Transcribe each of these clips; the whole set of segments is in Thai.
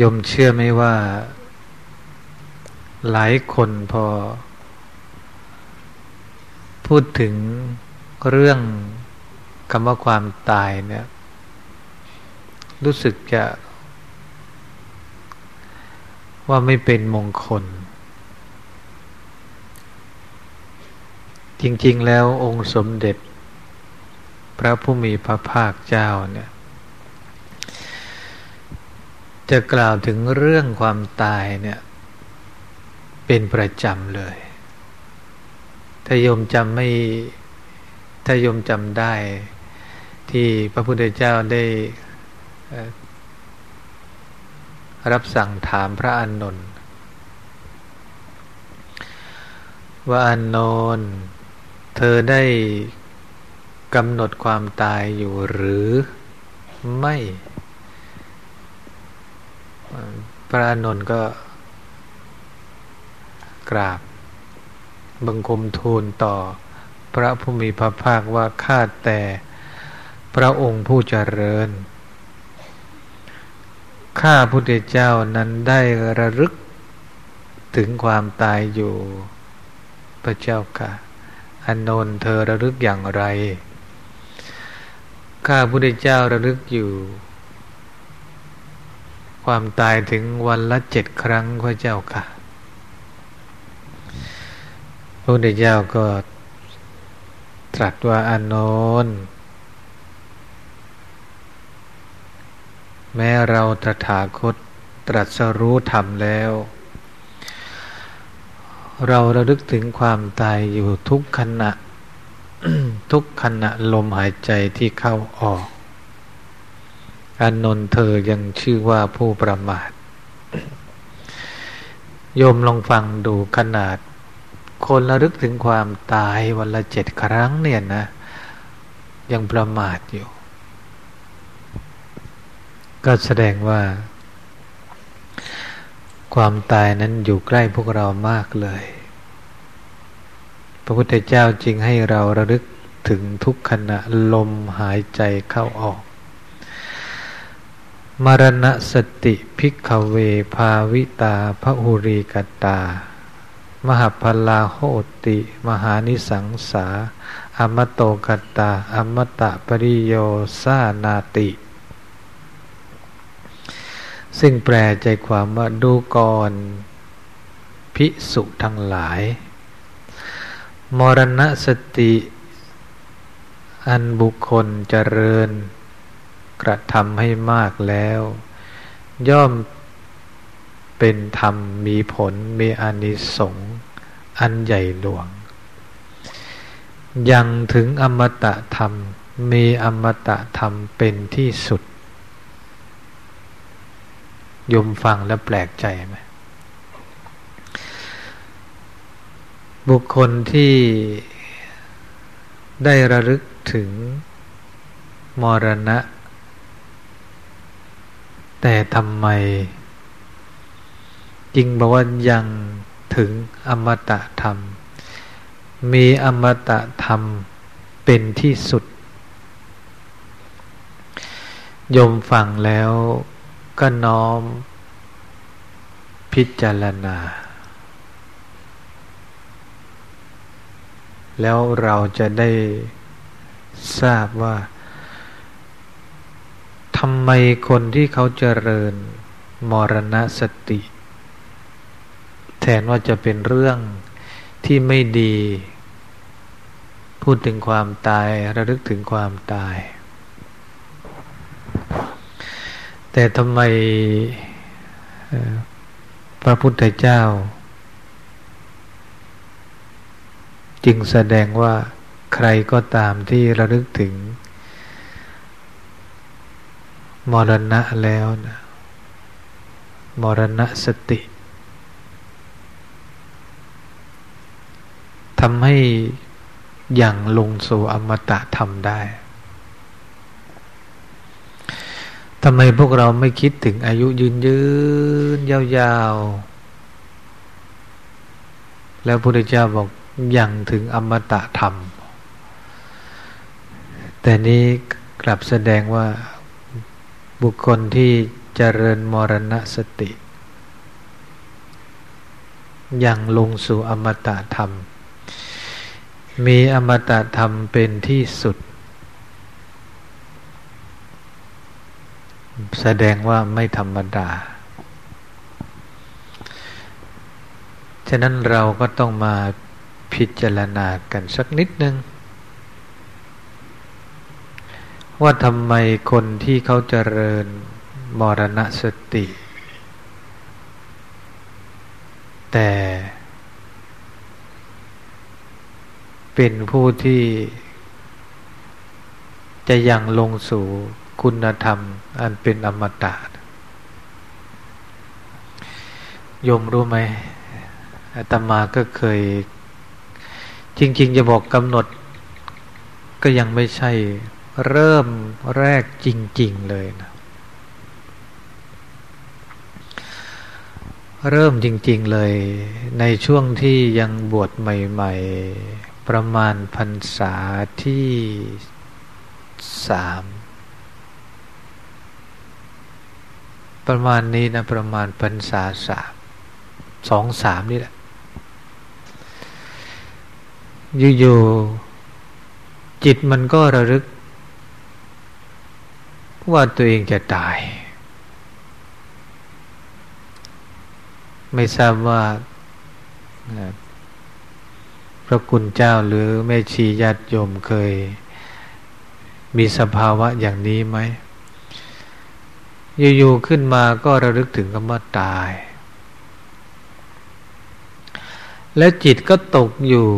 ยมเชื่อไหมว่า หลายคนพอ พูดถึงเรื่องคำว่าความตายเนี่ย รู้สึกจะว่าไม่เป็นมงคล จริง ๆ แล้วองค์สมเด็จ พระผู้มีพระภาคเจ้าเนี่ย จะกล่าวถึงเรื่องความตายเนี่ยเป็นประจำเลย ถ้าโยมจำไม่ ถ้าโยมจำได้ที่พระพุทธเจ้าได้รับสั่งถามพระอานนท์ว่าอานนท์เธอได้กำหนดความตายอยู่หรือไม่ พระอานนท์ก็กราบ บังคมทูลต่อพระผู้มีพระภาคว่าข้าแต่พระองค์ผู้เจริญ ข้าพุทธเจ้านั้นได้ระลึกถึงความตายอยู่ พระเจ้าค่ะอนนท์เธอระลึกอย่างไร ข้าพุทธเจ้าระลึกอยู่ ความตายถึงวันละเจ็ดครั้งพระเจ้าค่ะ พระพุทธเจ้าก็ตรัสว่าอานนท์แม้เราตถาคตตรัสรู้ธรรมแล้ว เราระลึกถึงความตายอยู่ทุกขณะ ทุกขณะลมหายใจที่เข้าออก อานนท์เธอยังชื่อว่าผู้ประมาท โยมลองฟังดูขนาด คนระลึกถึงความตายวันละเจ็ดครั้งเนี่ยนะ ยังประมาทอยู่ ก็แสดงว่า ความตายนั้นอยู่ใกล้พวกเรามากเลย พระพุทธเจ้าจึงให้เราระลึกถึงทุกขณะลมหายใจเข้าออก มรณสติพิกเวภาวิตาพระหุรีกตา มหพลาโหติ มหานิสังสา อมโตกตา อมตะปริโยสานาติ ซึ่งแปลใจความว่าดูก่อนพิสุทั้งหลาย มรณสติ อันบุคคลเจริญ กระทำให้มากแล้ว ย่อมเป็นธรรมมีผลมีอนิสงส์อันใหญ่หลวง ยังถึงอมตะธรรมมีอมตะธรรมเป็นที่สุดยมฟังแล้วแปลกใจไหมบุคคลที่ได้ระลึกถึงมรณะ แต่ทำไม จริงบอกว่ายังถึงอมตะธรรม มีอมตะธรรมเป็นที่สุด ยมฟังแล้วก็น้อมพิจารณา แล้วเราจะได้ทราบว่า ทำไมคนที่เขาเจริญมรณสติ แทนว่าจะเป็นเรื่องที่ไม่ดี พูดถึงความตายระลึกถึงความตาย แต่ทำไมพระพุทธเจ้า จึงแสดงว่าใครก็ตามที่ระลึกถึง มรณะแล้วนะมรณะสติทำให้อย่างลงสู่อมตะทำได้ทำไมพวกเราไม่คิดถึงอายุยืนยืนยาวๆ แล้วพระพุทธเจ้าบอกอย่างถึงอมตะธรรม แต่นี้กลับแสดงว่า บุคคลที่เจริญมรณสติยังลงสู่อมตะธรรม มีอมตะธรรมเป็นที่สุด แสดงว่าไม่ธรรมดา ฉะนั้นเราก็ต้องมาพิจารณากันสักนิดนึง ว่าทำไมคนที่เขาเจริญมรณสติ แต่เป็นผู้ที่จะยังลงสู่คุณธรรม อันเป็นอมตะยมรู้ไหมอาตมาก็เคย จริง ๆ จะบอกกำหนด ก็ยังไม่ใช่ เริ่มแรกจริง ๆ เลยนะเริ่มจริง ๆ เลย ในช่วงที่ยังบวชใหม่ ๆ ประมาณพรรษาที่สามประมาณนี้นะประมาณพรรษาสามสองสามนี่แหละอยู่ๆจิตมันก็ระลึก ว่าตัวเองจะตาย ไม่ทราบว่าพระคุณเจ้าหรือแม่ชีญาติโยมเคย มีสภาวะอย่างนี้ไหมอยู่ๆขึ้นมาก็ระลึกถึงคำว่าตาย แล้วจิตก็ตกอยู่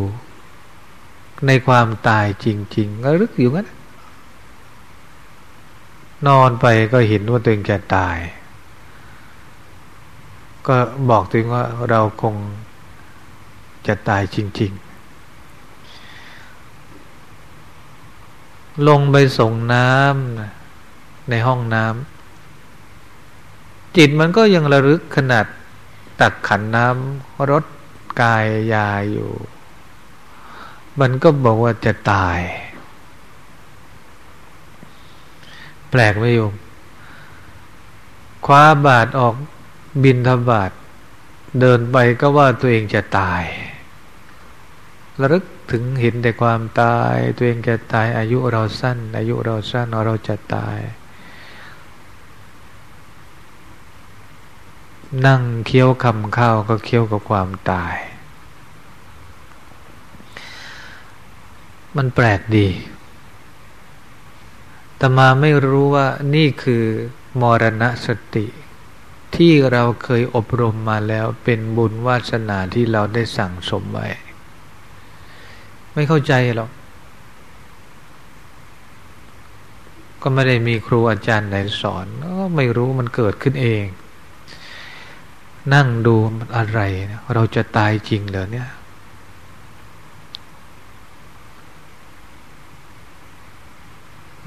ในความตายจริง ๆ ระลึกอยู่งั้น นอนไปก็เห็นว่าตัวเองจะตาย ก็บอกตัวเองว่าเราคงจะตายจริง ๆ ลงไปส่งน้ำในห้องน้ำจิตมันก็ยังระลึกขนาดตักขันน้ำรถกายยาอยู่ มันก็บอกว่าจะตาย แปลกไหมโยม คว้าบาทออกบินทบาท เดินไปก็ว่าตัวเองจะตายระลึกถึงเห็นแต่ความตาย ตัวเองจะตายอายุเราสั้น อายุเราสั้นเราจะตาย นั่งเคี้ยวคำข้าวก็เคี้ยวกับความตาย มันแปลกดี ตมาไม่รู้ว่านี่คือมรณสติ ที่เราเคยอบรมมาแล้วเป็นบุญวาสนาที่เราได้สั่งสมไว้ ไม่เข้าใจหรอก ก็ไม่ได้มีครูอาจารย์ไหนสอนก็ไม่รู้มันเกิดขึ้นเอง นั่งดูอะไร เราจะตายจริงเหรอเนี่ย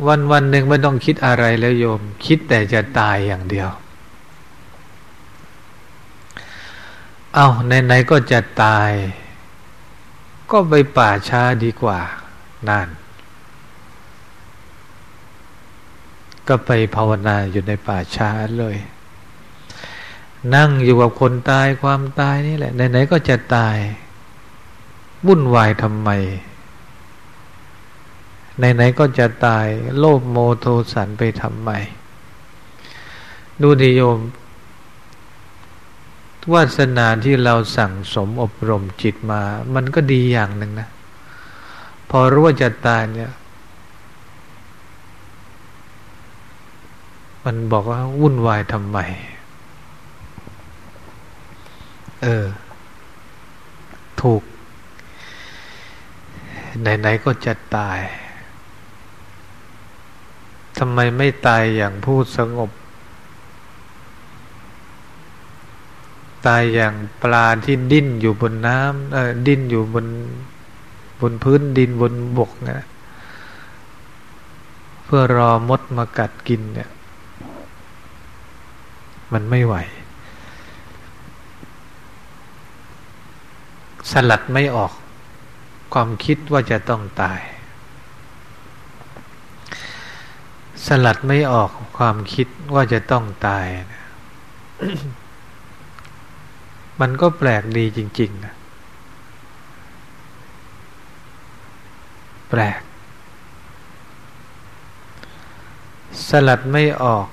วันวันหนึ่งไม่ต้องคิดอะไรแล้วโยม คิดแต่จะตายอย่างเดียว เอาไหนๆก็จะตาย ก็ไปป่าช้าดีกว่า นั่น ก็ไปภาวนาอยู่ในป่าช้าเลย นั่งอยู่กับคนตายความตายนี่แหละไหนๆก็จะตายวุ่นวายทำไม ไหนๆก็จะตายโลภโมโทสันไปทำใหม่ดูดิโยมวาสนาที่เราสั่งสมอบรมจิตมา มันก็ดีอย่างหนึ่งนะ พอรู้ว่าจะตายเนี่ย มันบอกว่าวุ่นวายทำไม เออ ถูก ไหนๆก็จะตาย ทำไมไม่ตายอย่างผู้สงบ ตายอย่างปลาที่ดิ้นอยู่บนน้ำเออดิ้นอยู่บนบนพื้นดินบนบกนะเพื่อรอมดมากัดกินเนี่ย มันไม่ไหว สลัดไม่ออก ความคิดว่าจะต้องตาย สลัดไม่ออกความคิดว่าจะต้องตายนะมันก็แปลกดีจริง ๆ นะ แปลก สลัดไม่ออก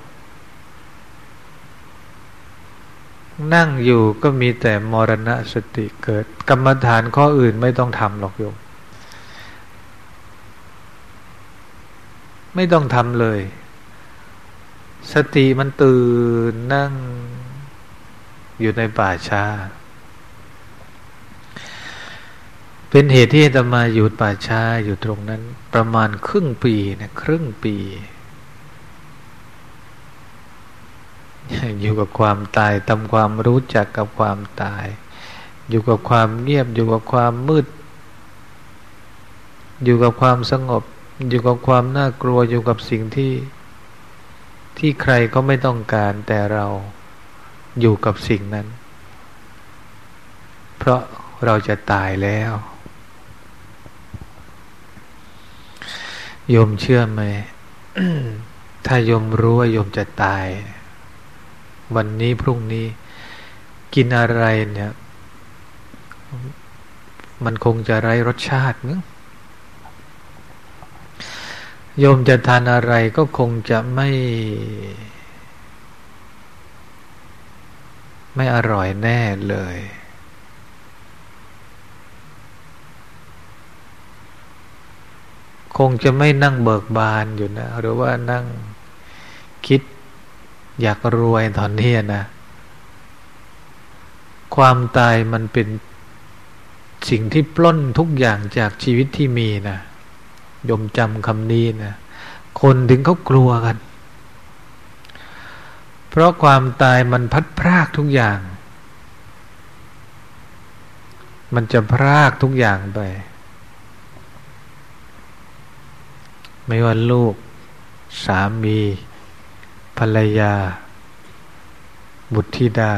นั่งอยู่ก็มีแต่มรณะสติเกิด กรรมฐานข้ออื่นไม่ต้องทำหรอกโยม ไม่ต้องทำเลย สติมันตื่นนั่งอยู่ในป่าช้า เป็นเหตุที่จะมาอยู่ป่าช้าอยู่ตรงนั้น ประมาณครึ่งปีนะครึ่งปี อยู่กับความตายทำความรู้จักกับความตาย อยู่กับความเงียบอยู่กับความมืด อยู่กับความสงบ อยู่กับความน่ากลัวอยู่กับสิ่งที่ที่ใครก็ไม่ต้องการแต่เราอยู่กับสิ่งนั้น เพราะเราจะตายแล้วโยมเชื่อไหมถ้าโยมรู้ว่าโยมจะตาย วันนี้พรุ่งนี้ กินอะไรเนี่ย มันคงจะไร้รสชาตินึง โยมจะทานอะไรก็คงจะไม่ ไม่อร่อยแน่เลย คงจะไม่นั่งเบิกบานอยู่นะ หรือว่านั่งคิดอยากรวยตอนนี้นะ ความตายมันเป็นสิ่งที่ปล้นทุกอย่างจากชีวิตที่มีนะ ยมจำคำนี้นะคนถึงเขากลัวกัน เพราะความตายมันพัดพรากทุกอย่าง มันจะพรากทุกอย่างไป ไม่ว่าลูก สามี ภรรยา บุตรธิดา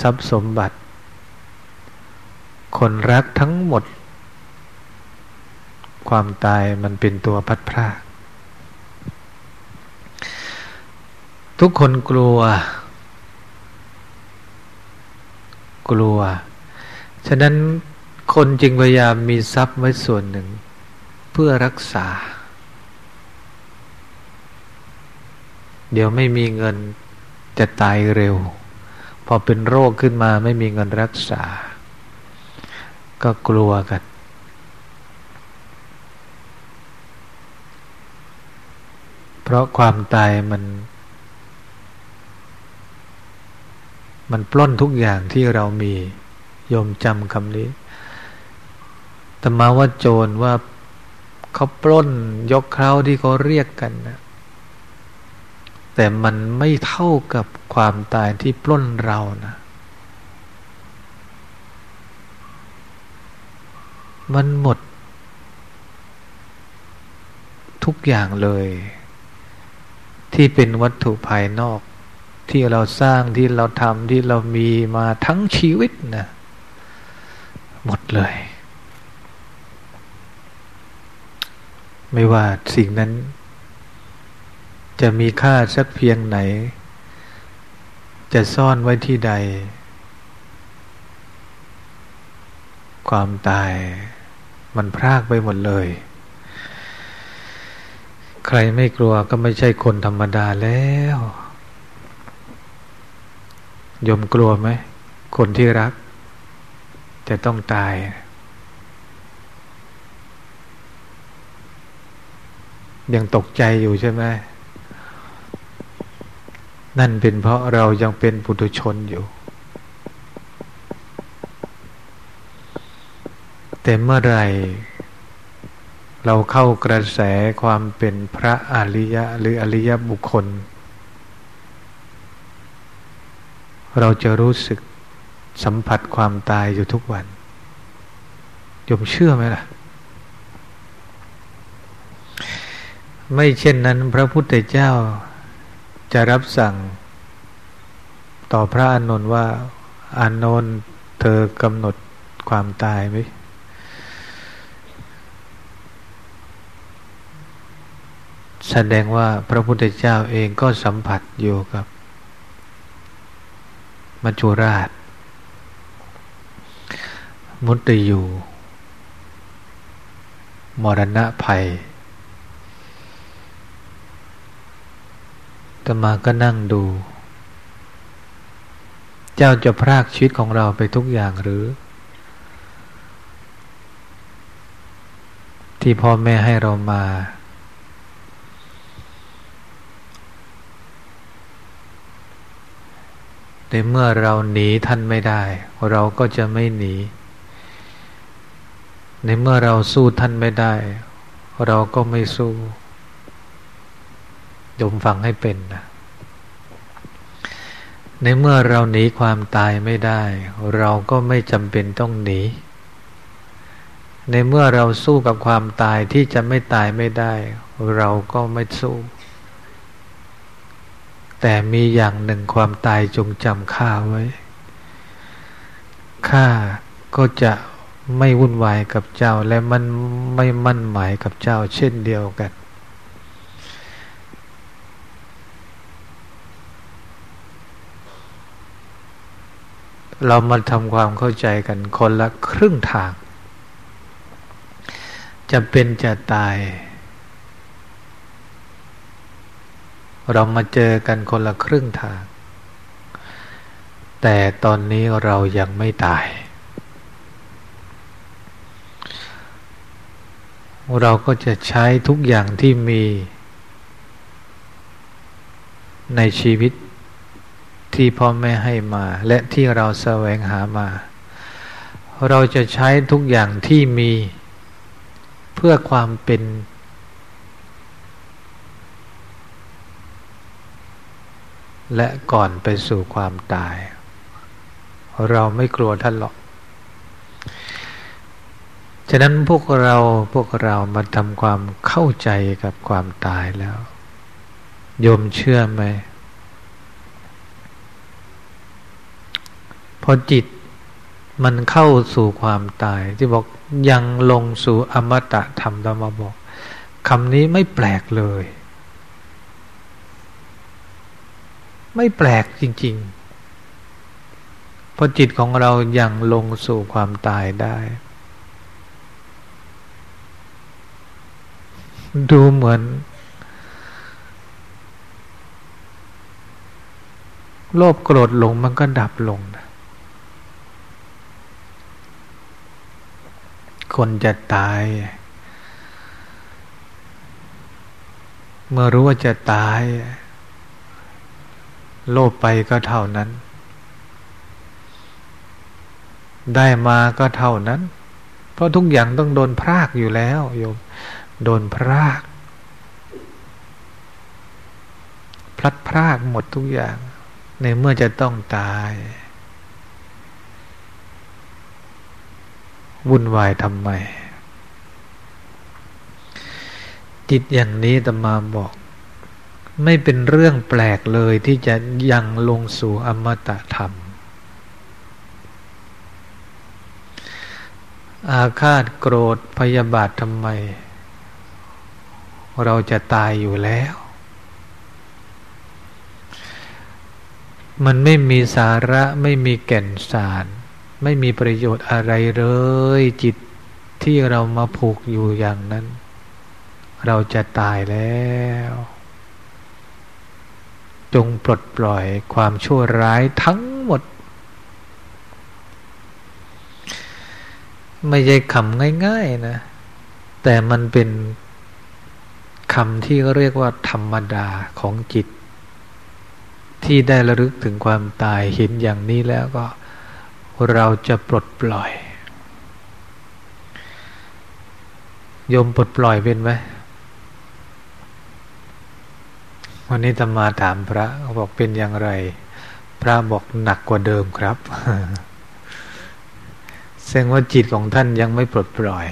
ทรัพย์สมบัติ คนรักทั้งหมด ความตายมันเป็นตัวพัดพรากทุกคนกลัว กลัว ฉะนั้นคนจึงพยายามมีทรัพย์ไว้ส่วนหนึ่ง เพื่อรักษา เดี๋ยวไม่มีเงินจะตายเร็ว พอเป็นโรคขึ้นมาไม่มีเงินรักษา ก็กลัวกัน เพราะความตายมัน มันปล้นทุกอย่างที่เรามีโยมจำคำนี้แต่มาว่าโจรว่าเขาปล้นยกเคราที่เขาเรียกกันนะแต่มันไม่เท่ากับความตายที่ปล้นเรานะมันหมดทุกอย่างเลย ที่เป็นวัตถุภายนอก ที่เราสร้างที่เราทำที่เรามีมาทั้งชีวิตนะหมดเลย ไม่ว่าสิ่งนั้น จะมีค่าสักเพียงไหน จะซ่อนไว้ที่ใด ความตายมันพรากไปหมดเลย ใครไม่กลัวก็ไม่ใช่คนธรรมดาแล้วยมกลัวไหม คนที่รัก จะต้องตาย ยังตกใจอยู่ใช่ไหมนั่นเป็นเพราะเรายังเป็นปุถุชนอยู่ แต่เมื่อไร เราเข้ากระแสความเป็นพระอริยะหรืออริยบุคคล เราจะรู้สึกสัมผัสความตายอยู่ทุกวันยมเชื่อไหมล่ะ ไม่เช่นนั้นพระพุทธเจ้าจะรับสั่ง ต่อพระอานนท์ว่าอานนท์เธอกำหนดความตายไหม แสดงว่าพระพุทธเจ้าเองก็สัมผัสอยู่กับมัจจุราช มุตตยูมรณะภัยตมาก็นั่งดู เจ้าจะพรากชีวิตของเราไปทุกอย่างหรือ ที่พ่อแม่ให้เรามา ในเมื่อเราหนีท่านไม่ได้ เราก็จะไม่หนี ในเมื่อเราสู้ท่านไม่ได้ เราก็ไม่สู้ยมฟังให้เป็นนะในเมื่อเราหนีความตายไม่ได้ เราก็ไม่จำเป็นต้องหนี ในเมื่อเราสู้กับความตายที่จะไม่ตายไม่ได้ เราก็ไม่สู้ แต่มีอย่างหนึ่งความตายจงจำข้าไว้ ข้าก็จะไม่วุ่นวายกับเจ้าและมันไม่มั่นหมายกับเจ้าเช่นเดียวกัน เรามาทำความเข้าใจกันคนละครึ่งทาง จะเป็นจะตาย เรามาเจอกันคนละครึ่งทาง แต่ตอนนี้เรายังไม่ตาย เราก็จะใช้ทุกอย่างที่มีในชีวิตที่พ่อแม่ให้มา และที่เราแสวงหามา เราจะใช้ทุกอย่างที่มีเพื่อความเป็น และก่อนไปสู่ความตาย เราไม่กลัวท่านหรอก ฉะนั้นพวกเราพวกเรามาทำความเข้าใจกับความตายแล้วโยมเชื่อไหมพอจิตมันเข้าสู่ความตาย ที่บอกยังลงสู่อมตะธรรมธรรมบอกคำนี้ไม่แปลกเลย ไม่แปลกจริงๆเพราะจิตของเรายัางลงสู่ความตายได้ ดูเหมือน โลภโกรธหลงมันก็ดับลงนะคนจะตาย เมื่อรู้ว่าจะตาย โลภไปก็เท่านั้น ได้มาก็เท่านั้น เพราะทุกอย่างต้องโดนพรากอยู่แล้วโยม โดนพราก พลัดพรากหมดทุกอย่าง ในเมื่อจะต้องตาย วุ่นวายทำไม จิตอย่างนี้ตมาบอก ไม่เป็นเรื่องแปลกเลยที่จะยังลงสู่อมตะธรรม อาฆาตโกรธพยาบาททำไม เราจะตายอยู่แล้ว มันไม่มีสาระไม่มีแก่นสาร ไม่มีประโยชน์อะไรเลย จิตที่เรามาผูกอยู่อย่างนั้น เราจะตายแล้ว จงปลดปล่อยความชั่วร้ายทั้งหมด ไม่ใช่คำง่ายๆนะ แต่มันเป็นคำที่เรียกว่าธรรมดาของจิต ที่ได้ระลึกถึงความตายเห็นอย่างนี้แล้วก็ เราจะปลดปล่อย โยมปลดปล่อยเป็นไหม วันนี้ธรรมาถามพระเขาบอกเป็นอย่างไร พระบอกหนักกว่าเดิมครับแสดงว่าจิตของท่านยังไม่ปลดปล่อย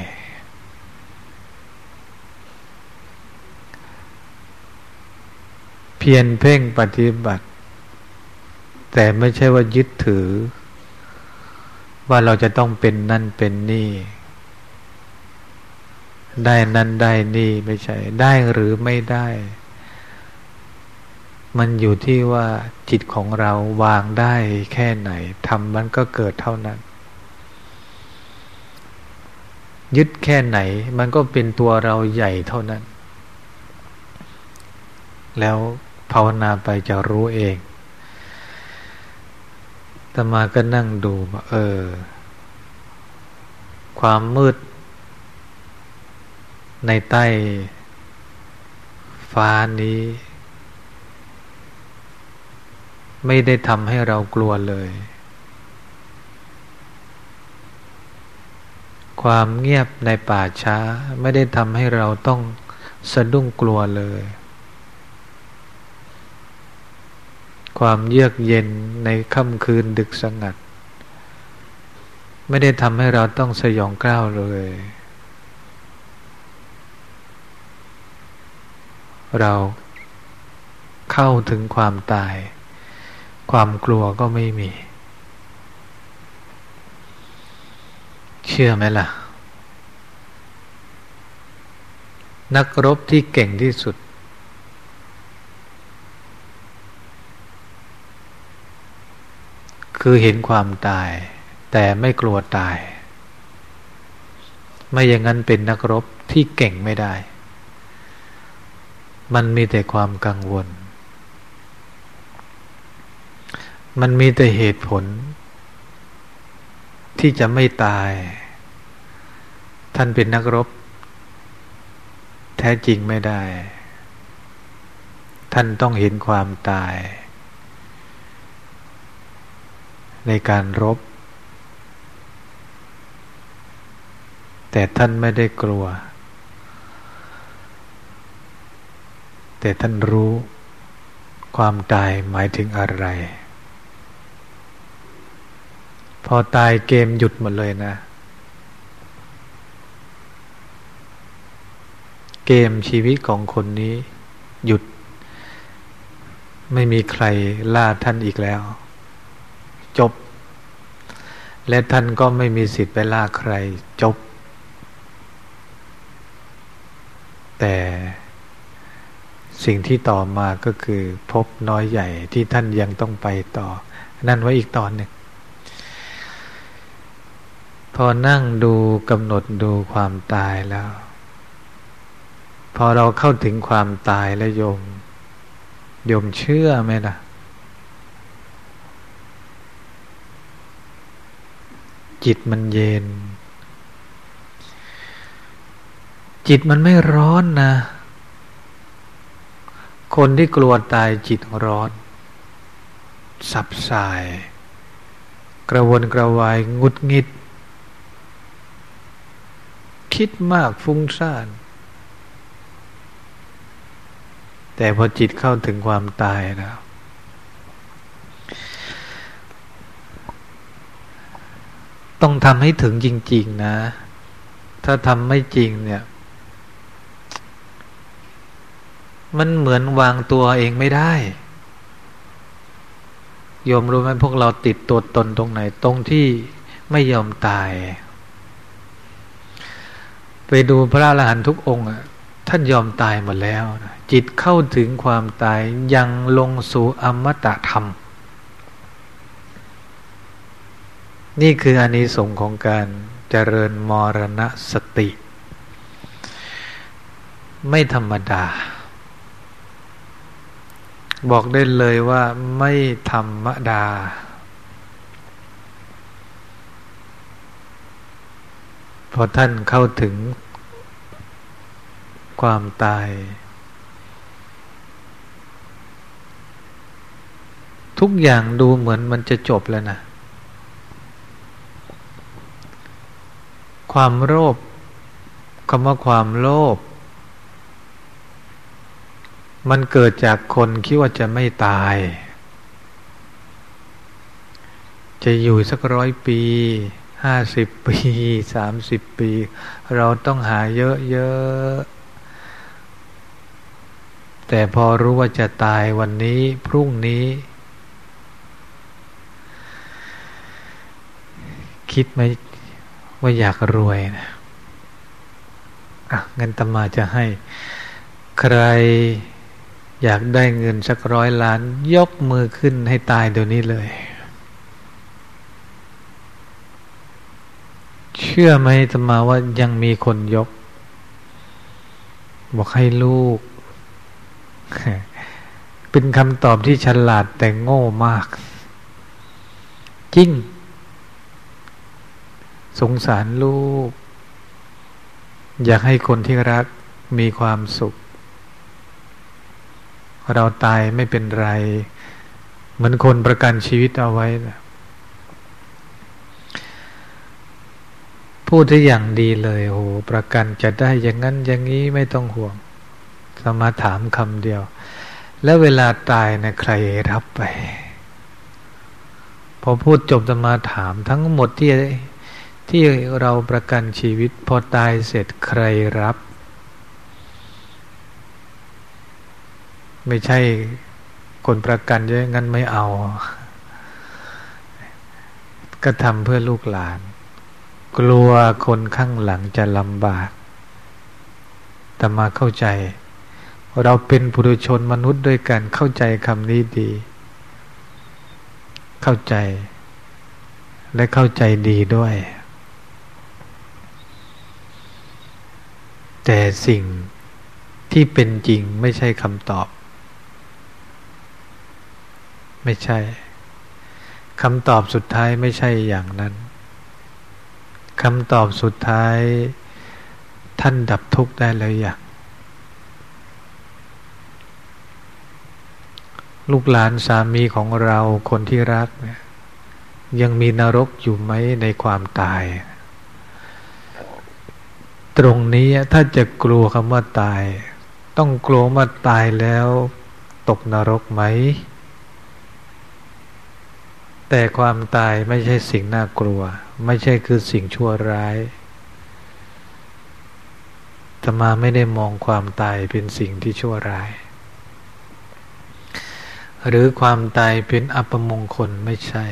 เพียรเพ่งปฏิบัติ แต่ไม่ใช่ว่ายึดถือ ว่าเราจะต้องเป็นนั่นเป็นนี่ ได้นั้นได้นี่ไม่ใช่ ได้หรือไม่ได้ มันอยู่ที่ว่าจิตของเราวางได้แค่ไหนทำมันก็เกิดเท่านั้น ยึดแค่ไหน มันก็เป็นตัวเราใหญ่เท่านั้น แล้วภาวนาไปจะรู้เองตมาก็นั่งดูว่าเออ ความมืด ในใต้ฟ้านี้ ไม่ได้ทำให้เรากลัวเลย ความเงียบในป่าช้า ไม่ได้ทำให้เราต้องสะดุ้งกลัวเลย ความเยือกเย็นในค่ำคืนดึกสงัด ไม่ได้ทำให้เราต้องสยองกล้าวเลย เราเข้าถึงความตาย ความกลัวก็ไม่มี เชื่อไหมล่ะ นักรบที่เก่งที่สุด คือเห็นความตาย แต่ไม่กลัวตาย ไม่อย่างนั้นเป็นนักรบที่เก่งไม่ได้ มันมีแต่ความกังวล มันมีแต่เหตุผล ที่จะไม่ตาย ท่านเป็นนักรบ แท้จริงไม่ได้ ท่านต้องเห็นความตาย ในการรบ แต่ท่านไม่ได้กลัว แต่ท่านรู้ความตายหมายถึงอะไร พอตายเกมหยุดหมดเลยนะ เกมชีวิตของคนนี้หยุด ไม่มีใครล่าท่านอีกแล้ว จบ และท่านก็ไม่มีสิทธิ์ไปล่าใคร จบ แต่สิ่งที่ต่อมาก็คือพบน้อยใหญ่ที่ท่านยังต้องไปต่อ นั่นไว้อีกตอนหนึ่ง พอนั่งดูกำหนดดูความตายแล้ว พอเราเข้าถึงความตายแล้วโยม โยมเชื่อไหมนะจิตมันเย็น จิตมันไม่ร้อนนะ คนที่กลัวตายจิตร้อน สับสาย กระวนกระวายงุดงิด คิดมากฟุ้งซ่าน แต่พอจิตเข้าถึงความตายแล้วต้องทำให้ถึงจริง ๆ นะ ถ้าทำไม่จริงเนี่ย มันเหมือนวางตัวเองไม่ได้โยมรู้ไหมพวกเราติดตัวตนตรงไหน ตรงที่ไม่ยอมตาย ไปดูพระอรหันตุกองค์ท่านยอมตายหมดแล้วจิตเข้าถึงความตายยังลงสู่อมตะธรรม นี่คืออานิสงส์ของการเจริญมรณสติ ไม่ธรรมดา บอกได้เลยว่าไม่ธรรมดา พอท่านเข้าถึงความตาย ทุกอย่างดูเหมือนมันจะจบแล้วนะ ความโลภคำว่าความโลภมันเกิดจากคนคิดว่าจะไม่ตาย จะอยู่สักร้อยปี ห้าสิบปีสามสิบปี เราต้องหาเยอะๆ แต่พอรู้ว่าจะตายวันนี้ พรุ่งนี้ คิดไหมว่าอยากรวยนะอะเงินตมาจะให้ ใครอยากได้เงินสักร้อยล้าน ยกมือขึ้นให้ตายเดี๋ยวนี้เลย เชื่อไหมตมาว่ายังมีคนยก บอกให้ลูก เป็นคำตอบที่ฉลาดแต่โง่มาก จริง สงสารลูก อยากให้คนที่รักมีความสุข เราตายไม่เป็นไร เหมือนคนประกันชีวิตเอาไว้นะ พูดได้อย่างดีเลยโอ้ประกันจะได้อย่างนั้นอย่างนี้ไม่ต้องห่วงสมาถามคำเดียว แล้วเวลาตายนะใครรับไป พอพูดจบสมาถามทั้งหมดที่ที่เราประกันชีวิต พอตายเสร็จใครรับ ไม่ใช่คนประกันเยอะงั้นไม่เอา ก็ทำเพื่อลูกหลาน กลัวคนข้างหลังจะลำบาก แต่มาเข้าใจ เราเป็นปุถุชนมนุษย์ด้วยกันเข้าใจคำนี้ดี เข้าใจ และเข้าใจดีด้วย แต่สิ่งที่เป็นจริงไม่ใช่คำตอบ ไม่ใช่คำตอบสุดท้ายไม่ใช่อย่างนั้น คำตอบสุดท้าย ท่านดับทุกข์ได้แล้วอย่างลูกหลานสามีของเราคนที่รักเนี่ยยังมีนรกอยู่ไหมในความตาย ตรงนี้ถ้าจะกลัวคำว่าตาย ต้องกลัวว่าตายแล้วตกนรกไหม แต่ความตายไม่ใช่สิ่งน่ากลัว ไม่ใช่คือสิ่งชั่วร้ายธรรมาไม่ได้มองความตายเป็นสิ่งที่ชั่วร้าย หรือความตายเป็นอัปมงคลไม่ใช่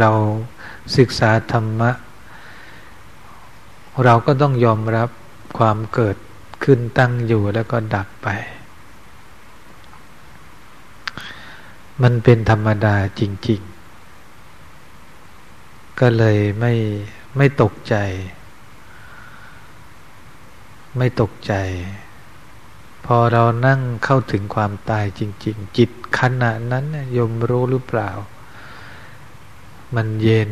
เราศึกษาธรรมะ เราก็ต้องยอมรับความเกิดขึ้นตั้งอยู่แล้วก็ดับไป มันเป็นธรรมดาจริง ๆ ก็เลยไม่ไม่ตกใจ ไม่ตกใจ พอเรานั่งเข้าถึงความตายจริง ๆ จิตขณะนั้นยมรู้หรือเปล่า มันเย็น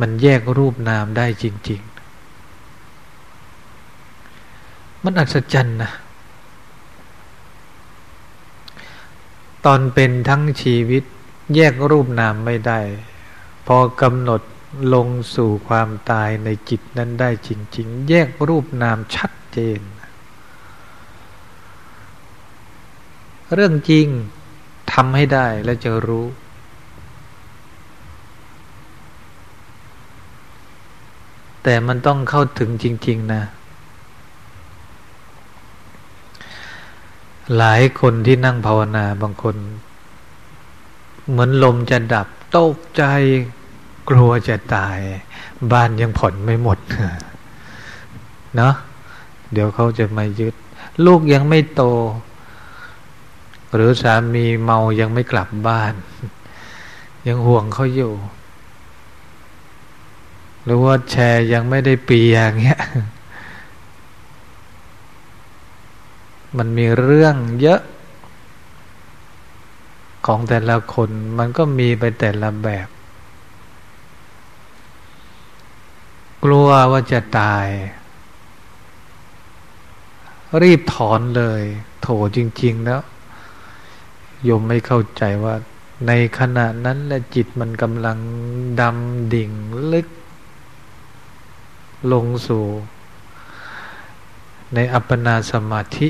มันแยกรูปนามได้จริง ๆ มันอัศจรรย์นะ ตอนเป็นทั้งชีวิตแยกรูปนามไม่ได้ พอกำหนดลงสู่ความตายในจิตนั้นได้จริง ๆ แยกรูปนามชัดเจน เรื่องจริงทำให้ได้และจะรู้ แต่มันต้องเข้าถึงจริง ๆ นะ หลายคนที่นั่งภาวนาบางคน เหมือนลมจะดับตกใจกลัวจะตาย บ้านยังผ่อนไม่หมดเนาะเดี๋ยวเขาจะมายึด ลูกยังไม่โต หรือสามีเมายังไม่กลับบ้าน ยังห่วงเขาอยู่ หรือว่าแชร์ยังไม่ได้ปีอย่างเงี้ย มันมีเรื่องเยอะของแต่ละคนมันก็มีไปแต่ละแบบ กลัวว่าจะตาย รีบถอนเลย โถจริง ๆ แล้วยมไม่เข้าใจว่า ในขณะนั้นและจิตมันกำลังดำดิ่งลึก ลงสู่ ในอัปปนาสมาธิ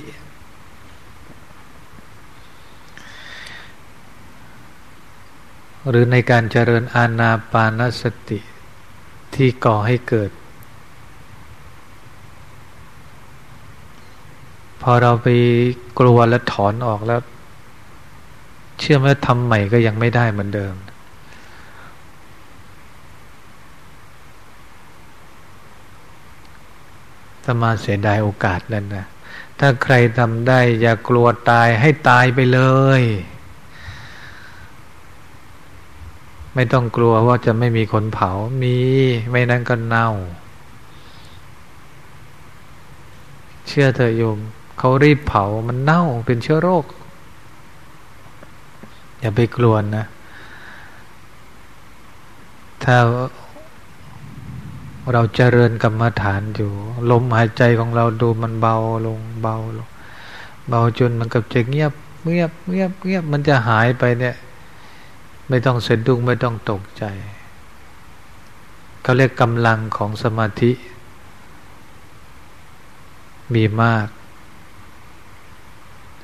หรือในการเจริญอาณาปานสติที่ก่อให้เกิด พอเราไปกลัวและถอนออกแล้ว เชื่อไหมทำใหม่ก็ยังไม่ได้เหมือนเดิม สมาเสียดายโอกาสนั่นนะถ้าใครทำได้อย่ากลัวตายให้ตายไปเลย ไม่ต้องกลัวว่าจะไม่มีคนเผา มีไม่นั้นก็เน่า เชื่อเถอะโยมเขารีบเผามันเน่าเป็นเชื้อโรค อย่าไปกลัวนะ ถ้าเราเจริญกรรมฐานอยู่ ลมหายใจของเราดูมันเบาลงเบาลง เบาจนมันกับจะเงียบเงียบเงียบเงียบมันจะหายไปเนี่ย ไม่ต้องเสดุ้งไม่ต้องตกใจเขาเรียกกำลังของสมาธิ มีมาก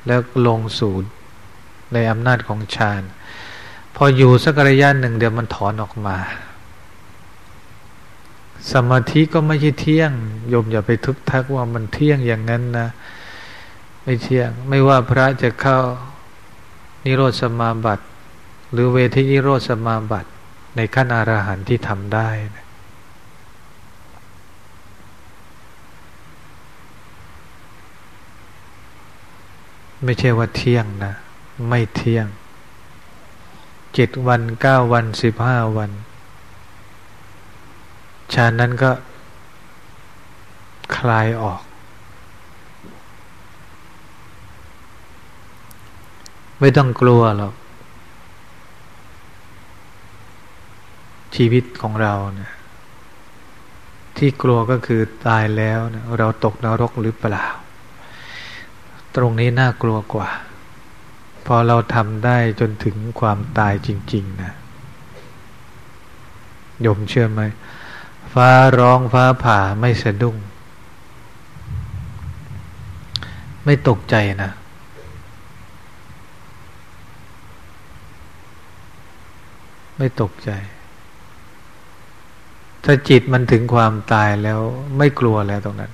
แล้วลงสู่ในอำนาจของฌานพออยู่สักระยะหนึ่งเดี๋ยวมันถอนออกมา สมาธิก็ไม่ใช่เที่ยงโยมอย่าไปทึกทักว่ามันเที่ยงอย่างนั้นนะ ไม่เที่ยง ไม่ว่าพระจะเข้านิโรธสมาบัติ หรือเวทีนิโรธสมาบัติ ในขั้นอรหันต์ที่ทำได้นะไม่ใช่ว่าเที่ยงนะ ไม่เที่ยงเจ็ดวันเก้าวันสิบห้าวันฌานนั้นก็คลายออก ไม่ต้องกลัวหรอก ชีวิตของเราเนี่ยที่กลัวก็คือตายแล้วเนี่ยเราตกนรกหรือเปล่า ตรงนี้น่ากลัวกว่า พอเราทำได้จนถึงความตายจริง ๆ นะยมเชื่อไหม ฟ้าร้องฟ้าผ่าไม่สะดุ้ง ไม่ตกใจนะ ไม่ตกใจ ถ้าจิตมันถึงความตายแล้วไม่กลัวแล้วตรงนั้น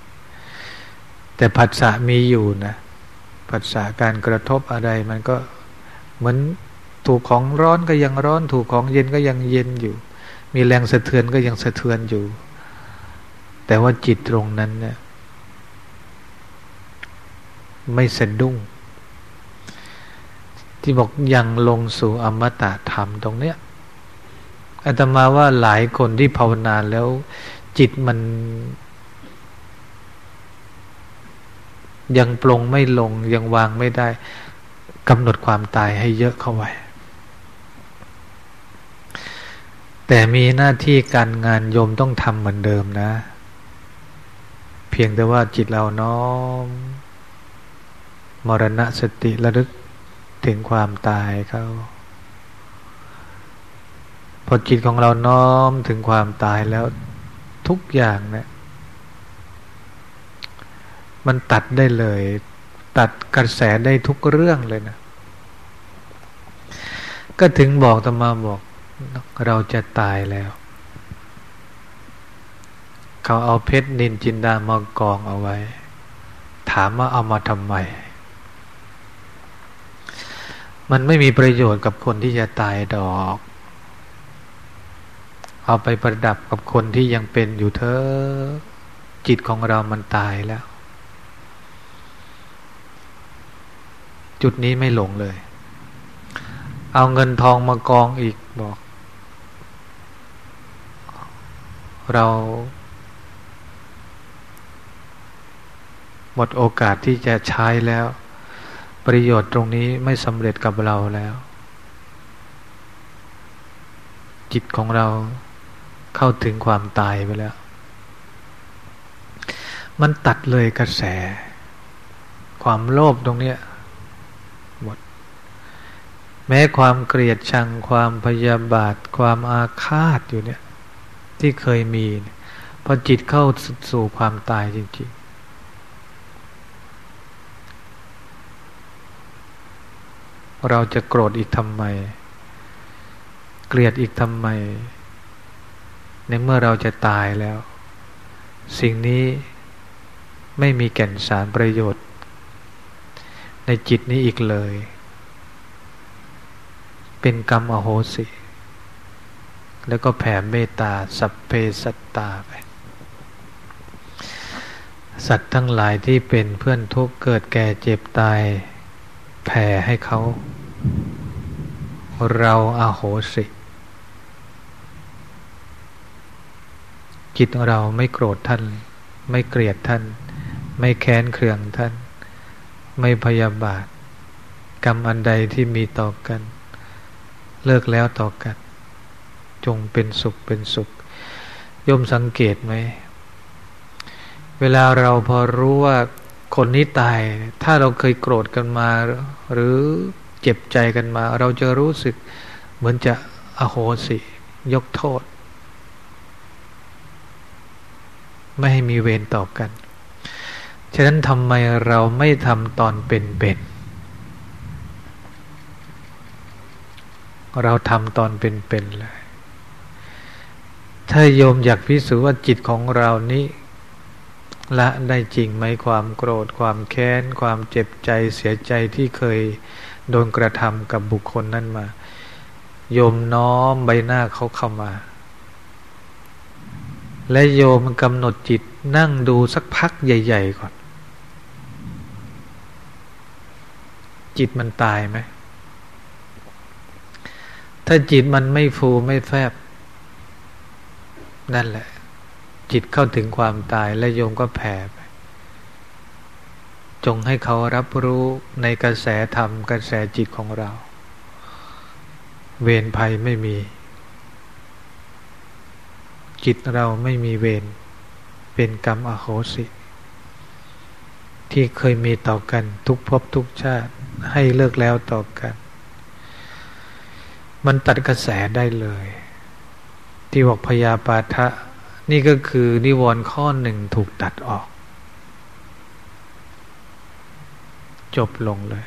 แต่ผัสสะมีอยู่นะผัสสะการกระทบอะไรมันก็เหมือนถูกของร้อนก็ยังร้อน ถูกของเย็นก็ยังเย็นอยู่ มีแรงสะเทือนก็ยังสะเทือนอยู่ แต่ว่าจิตตรงนั้นเนี่ยไม่สะดุ้ง ที่บอกยังลงสู่อมตะธรรมตรงเนี้ย อาตมาว่าหลายคนที่ภาวนาแล้ว จิตมัน ยังปลงไม่ลง ยังวางไม่ได้กำหนดความตายให้เยอะเข้าไว้ แต่มีหน้าที่การงานโยมต้องทำเหมือนเดิมนะ เพียงแต่ว่าจิตเราน้อมมรณะสติระลึกถึงความตายเขา พอจิตของเราน้อมถึงความตายแล้วทุกอย่างเนะี่ยมันตัดได้เลย ตัดกระแสได้ทุกเรื่องเลยนะ ก็ถึงบอกตมาบอก เราจะตายแล้ว เขาเอาเพชรนินจินดามากองเอาไว้ ถามว่าเอามาทำไม มันไม่มีประโยชน์กับคนที่จะตายดอก เอาไปประดับกับคนที่ยังเป็นอยู่เถอจิตของเรามันตายแล้ว จุดนี้ไม่หลงเลย เอาเงินทองมากองอีกบอก เราหมดโอกาสที่จะใช้แล้ว ประโยชน์ตรงนี้ไม่สำเร็จกับเราแล้ว จิตของเรา เข้าถึงความตายไปแล้ว มันตัดเลยกระแส ความโลภตรงนี้หมด แม้ความเกลียดชังความพยาบาท ความอาฆาตอยู่เนี่ย ที่เคยมีพอจิตเข้าสู่ความตายจริงๆเราจะโกรธอีกทำไม เกลียดอีกทำไม ในเมื่อเราจะตายแล้ว สิ่งนี้ไม่มีแก่นสารประโยชน์ ในจิตนี้อีกเลย เป็นกรรมอโหสิ แล้วก็แผ่เมตตาสัพเพสัตตาไปสัตว์ทั้งหลายที่เป็นเพื่อนทุกข์เกิดแก่เจ็บตาย แผ่ให้เขา เราอาโหสิ จิตเราไม่โกรธท่าน ไม่เกลียดท่าน ไม่แค้นเคืองท่าน ไม่พยาบาท กรรมอันใดที่มีต่อกัน เลิกแล้วต่อกัน จงเป็นสุขเป็นสุขย่อมสังเกตไหม เวลาเราพอรู้ว่าคนนี้ตาย ถ้าเราเคยโกรธกันมา หรือเจ็บใจกันมา เราจะรู้สึกเหมือนจะอโหสิ ยกโทษ ไม่ให้มีเวรต่อกัน ฉะนั้นทำไมเราไม่ทำตอนเป็นๆเราทำตอนเป็นๆเลยถ้าโยมอยากพิสูจน์ว่าจิตของเรานี้ละได้จริงไหมความโกรธความแค้น ความเจ็บใจเสียใจที่เคยโดนกระทำกับบุคคลนั้นมา โยมน้อมใบหน้าเขาเข้ามา และโยมกำหนดจิตนั่งดูสักพักใหญ่ ๆ ก่อน จิตมันตายไหม ถ้าจิตมันไม่ฟูไม่แฟบ นั่นแหละ จิตเข้าถึงความตายและโยมก็แผ่ไป จงให้เขารับรู้ในกระแสธรรมกระแสจิตของเรา เวรภัยไม่มี จิตเราไม่มีเวรเป็นกรรมอโหสิ ที่เคยมีต่อกันทุกภพทุกชาติให้เลิกแล้วต่อกัน มันตัดกระแสได้เลย ที่บอกพยาปาทะ นี่ก็คือนิวรณ์ข้อหนึ่งถูกตัดออก จบลงเลย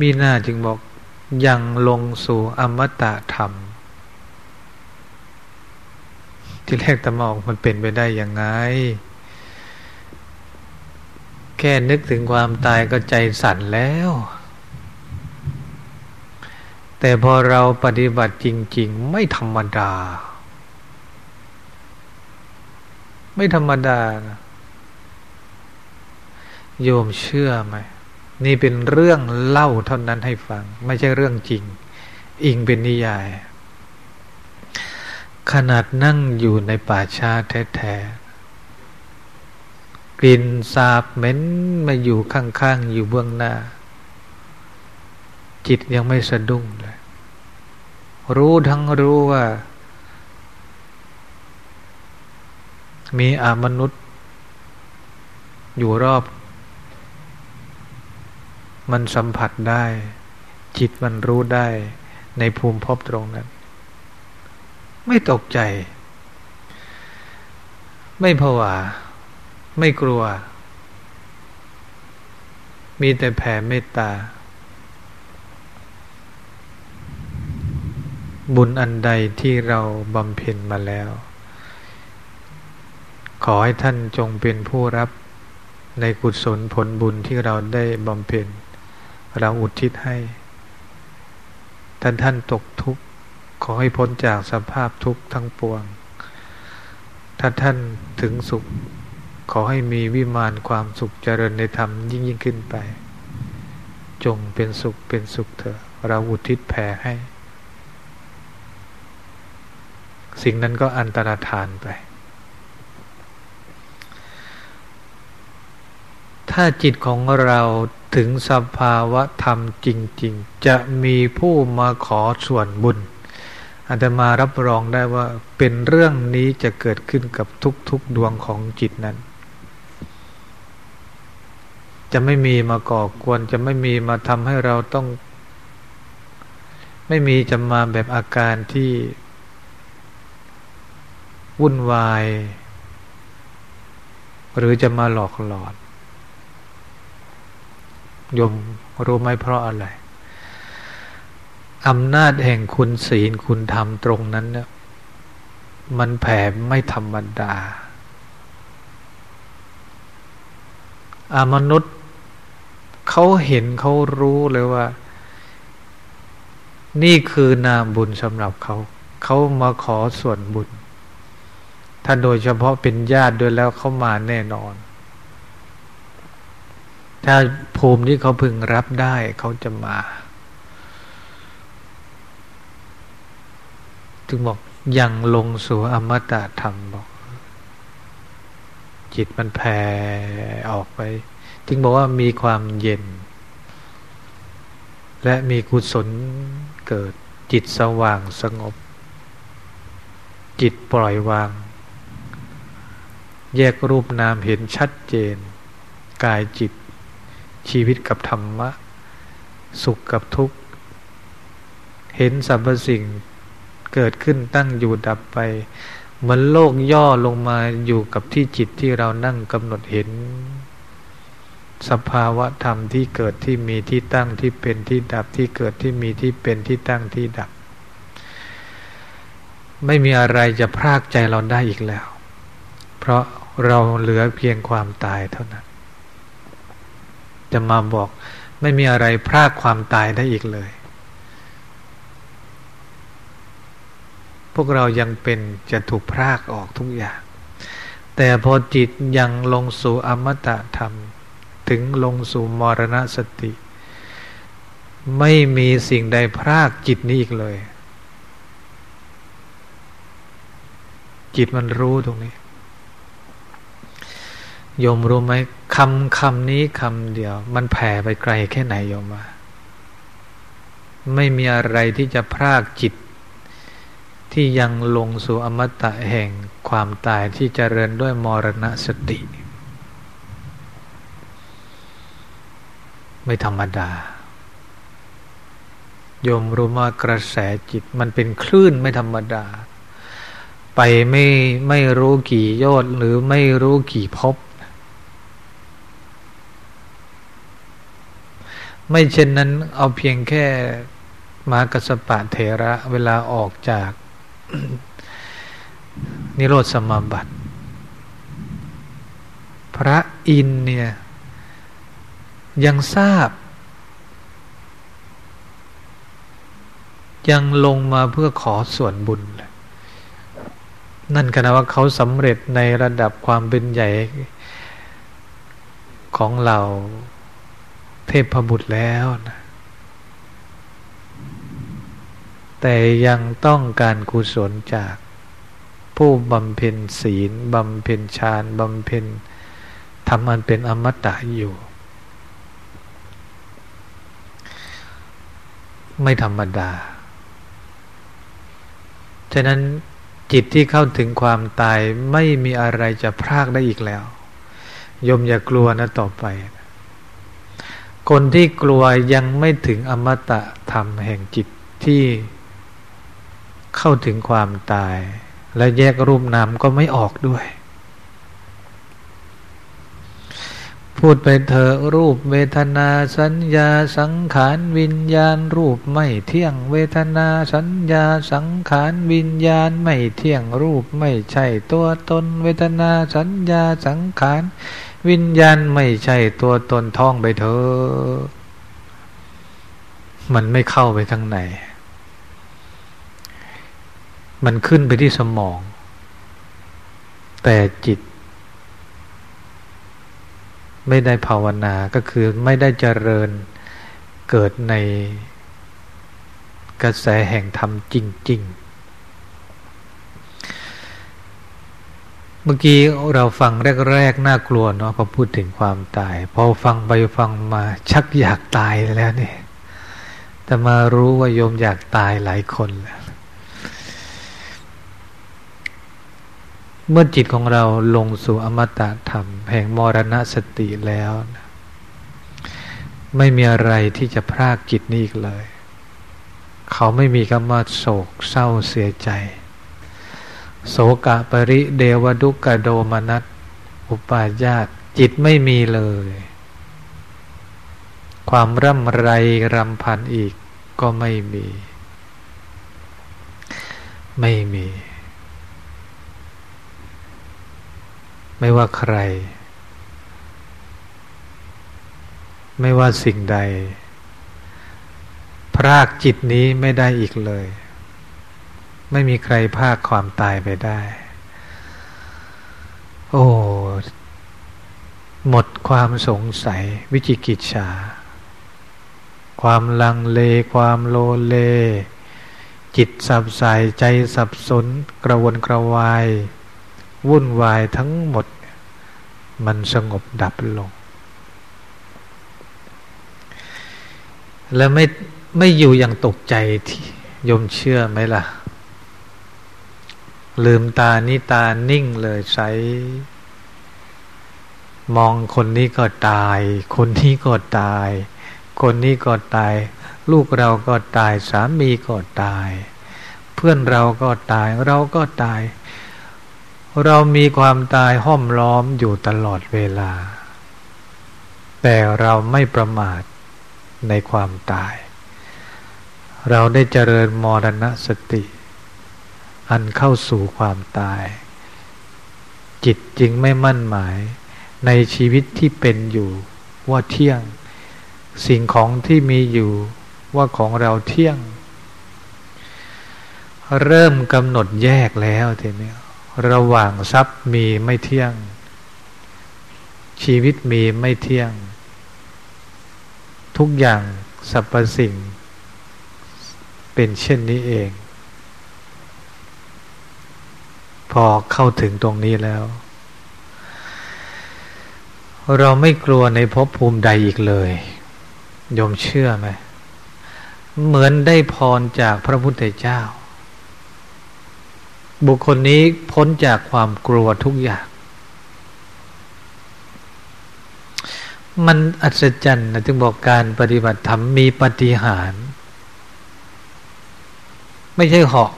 มีหน้าจึงบอก ยังลงสู่อมตะธรรม ที่แรกตะมองมันเป็นไปได้ยังไง แค่นึกถึงความตายก็ใจสั่นแล้ว แต่พอเราปฏิบัติจริง ๆ ไม่ธรรมดา ไม่ธรรมดานะโยมเชื่อไหม นี่เป็นเรื่องเล่าเท่านั้นให้ฟัง ไม่ใช่เรื่องจริง อิงเป็นนิยาย ขนาดนั่งอยู่ในป่าชาแท้ๆกลิ่นสาบเหม็นมาอยู่ข้างๆ อยู่เบื้องหน้า จิตยังไม่สะดุ้งเลย รู้ทั้งรู้ว่า มีอามนุษย์ อยู่รอบ มันสัมผัสได้ จิตมันรู้ได้ในภูมิภพตรงนั้น ไม่ตกใจ ไม่ผวา ไม่กลัว มีแต่แผ่เมตตา บุญอันใดที่เราบำเพ็ญมาแล้ว ขอให้ท่านจงเป็นผู้รับในกุศลผลบุญที่เราได้บำเพ็ญ เราอุทิศให้ ท่านท่านตกทุกข์ ขอให้พ้นจากสภาพทุกข์ทั้งปวงถ้าท่านถึงสุข ขอให้มีวิมานความสุขเจริญในธรรมยิ่งยิ่งขึ้นไป จงเป็นสุขเป็นสุขเถอะเราอุทิศแผ่ให้ สิ่งนั้นก็อันตรธานไป ถ้าจิตของเรา ถึงสภาวะธรรมจริง ๆ จะมีผู้มาขอส่วนบุญอาจมารับรองได้ว่าเป็นเรื่องนี้จะเกิดขึ้นกับทุกๆดวงของจิตนั้น จะไม่มีมาก่อกวน จะไม่มีมาทำให้เราต้อง ไม่มีจะมาแบบอาการที่วุ่นวาย หรือจะมาหลอกหลอน ยมรู้ไหมเพราะอะไรอำนาจแห่งคุณศีลคุณธรรมตรงนั้นเนี่ยมันแผ่ไม่ธรรมดาอามนุษย์เขาเห็นเขารู้เลยว่า นี่คือนามบุญสำหรับเขาเขามาขอส่วนบุญ ถ้าโดยเฉพาะเป็นญาติด้วยแล้วเขามาแน่นอน ถ้าภูมิที่เขาพึงรับได้เขาจะมาถึงบอกยังลงสู่อมตะธรรมบอก จิตมันแผ่ออกไป จึงบอกว่ามีความเย็น และมีกุศลเกิดจิตสว่างสงบ จิตปล่อยวาง แยกรูปนามเห็นชัดเจน กายจิต ชีวิตกับธรรมะ สุขกับทุกข์ เห็นสรรพสิ่งเกิดขึ้นตั้งอยู่ดับไป เหมือนโลกย่อลงมาอยู่กับที่จิตที่เรานั่งกำหนดเห็น สภาวะธรรมที่เกิดที่มีที่ตั้งที่เป็นที่ดับที่เกิดที่มีที่เป็นที่ตั้งที่ดับ ไม่มีอะไรจะพรากใจเราได้อีกแล้ว เพราะเราเหลือเพียงความตายเท่านั้น จะมาบอก ไม่มีอะไรพรากความตายได้อีกเลย พวกเรายังเป็นจะถูกพรากออกทุกอย่าง แต่พอจิตยังลงสู่อมตะธรรม ถึงลงสู่มรณสติ ไม่มีสิ่งใดพรากจิตนี้อีกเลย จิตมันรู้ตรงนี้ โยมรู้ไหมคำคำนี้คำเดียว มันแผ่ไปไกลแค่ไหนโยมมาไม่มีอะไรที่จะพรากจิต ที่ยังลงสู่อมตะแห่งความตายที่เจริญด้วยมรณสติ ไม่ธรรมดาโยมรู้ว่ากระแสจิตมันเป็นคลื่นไม่ธรรมดา ไปไม่ไม่รู้กี่ยอดหรือไม่รู้กี่ภพ ไม่เช่นนั้นเอาเพียงแค่มากสปะเถระเวลาออกจาก นิโรธสมาบัติ พระอินเนี่ย ยังทราบ ยังลงมาเพื่อขอส่วนบุญเลยนั่นก็นะว่าเขาสำเร็จในระดับความเป็นใหญ่ของเรา เทพบุตรแล้วนะแต่ยังต้องการกุศลจากผู้บำเพ็ญศีลบำเพ็ญฌานบำเพ็ญทำอันเป็นอมตะอยู่ ไม่ธรรมดา ฉะนั้นจิตที่เข้าถึงความตายไม่มีอะไรจะพรากได้อีกแล้ว ยมอย่ากลัวนะต่อไป คนที่กลัวยังไม่ถึงอมตะธรรมแห่งจิตที่เข้าถึงความตาย และแยกรูปนามก็ไม่ออกด้วย พูดไปเถอะรูปเวทนาสัญญาสังขารวิญญาณ รูปไม่เที่ยง เวทนาสัญญาสังขารวิญญาณไม่เที่ยงรูปไม่ใช่ตัวตน เวทนาสัญญาสังขาร วิญญาณไม่ใช่ตัวตนท่องไปเถอะมันไม่เข้าไปทางไหน มันขึ้นไปที่สมอง แต่จิต ไม่ได้ภาวนาก็คือไม่ได้เจริญเกิดในกระแสแห่งธรรมจริง ๆ เมื่อกี้เราฟังแรกๆน่ากลัวเนาะพอพูดถึงความตาย พอฟังไปฟังมาชักอยากตายแล้วเนี่ยแต่มารู้ว่าโยมอยากตายหลายคนแล้วเมื่อจิตของเราลงสู่อมตะธรรม แห่งมรณสติแล้ว ไม่มีอะไรที่จะพรากจิตนี้อีกเลย เขาไม่มีคำว่าโศกเศร้าเสียใจ โศกะปริเดวดุกะโดมนัสอุปาญาตจิตไม่มีเลย ความร่ำไรรำพันอีกก็ไม่มี ไม่มี ไม่ว่าใคร ไม่ว่าสิ่งใด พรากจิตนี้ไม่ได้อีกเลย ไม่มีใครพากความตายไปได้ โอ้หมดความสงสัยวิจิกิจฉา ความลังเลความโลเล จิตสับสายใจสับสน กระวนกระวาย วุ่นวายทั้งหมด มันสงบดับลง และไม่ไม่อยู่อย่างตกใจที่ยมเชื่อไหมล่ะ ลืมตานี่ตานิ่งเลยใสมองคนนี้ก็ตาย คนนี้ก็ตาย คนนี้ก็ตาย ลูกเราก็ตาย สามีก็ตาย เพื่อนเราก็ตาย เราก็ตาย เรามีความตายห้อมล้อมอยู่ตลอดเวลา แต่เราไม่ประมาทในความตาย เราได้เจริญมรณสติ อันเข้าสู่ความตาย จิตจึงไม่มั่นหมายในชีวิตที่เป็นอยู่ว่าเที่ยง สิ่งของที่มีอยู่ว่าของเราเที่ยง เริ่มกำหนดแยกแล้วทีนี้ระหว่างทรัพย์มีไม่เที่ยง ชีวิตมีไม่เที่ยง ทุกอย่างสรรพสิ่ง เป็นเช่นนี้เอง พอเข้าถึงตรงนี้แล้ว เราไม่กลัวในภพภูมิใดอีกเลยโยมเชื่อไหมเหมือนได้พรจากพระพุทธเจ้า บุคคลนี้พ้นจากความกลัวทุกอย่าง มันอัศจรรย์นะจึงบอกการปฏิบัติธรรมมีปฏิหาร ไม่ใช่เหาะ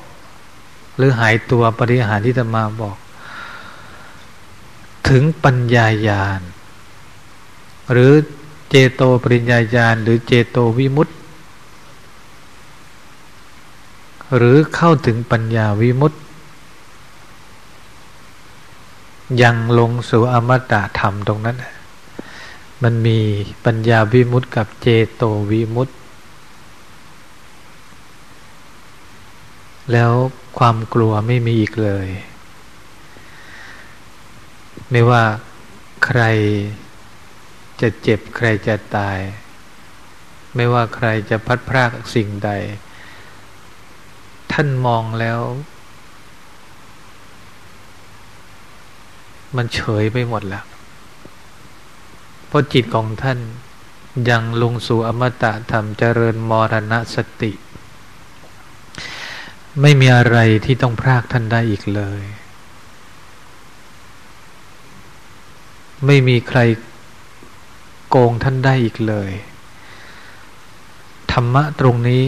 หรือหายตัวปฏิหารที่จะมาบอก ถึงปัญญายาณหรือเจโตปริญญาญาณหรือเจโตวิมุตติ หรือเข้าถึงปัญญาวิมุตติ ยังลงสู่อมตะธรรมตรงนั้น มันมีปัญญาวิมุตติกับเจโตวิมุตติ แล้วความกลัวไม่มีอีกเลย ไม่ว่าใครจะเจ็บใครจะตาย ไม่ว่าใครจะพัดพรากสิ่งใด ท่านมองแล้ว มันเฉยไปหมดแล้วเพราะจิตของท่านยังลงสู่อมตะธรรมเจริญมรณสติ ไม่มีอะไรที่ต้องพรากท่านได้อีกเลย ไม่มีใครโกงท่านได้อีกเลย ธรรมะตรงนี้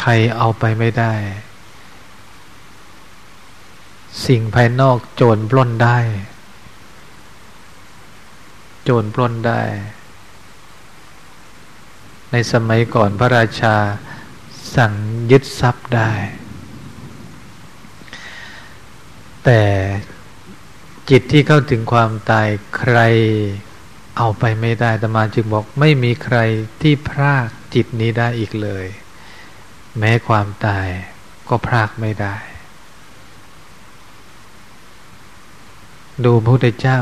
ใครเอาไปไม่ได้ สิ่งภายนอกโจรปล้นได้ โจรปล้นได้ ในสมัยก่อนพระราชา สั่งยึดทรัพย์ได้ แต่จิตที่เข้าถึงความตายใครเอาไปไม่ได้ตมาจึงบอกไม่มีใครที่พรากจิตนี้ได้อีกเลย แม้ความตายก็พรากไม่ได้ ดูพระพุทธเจ้า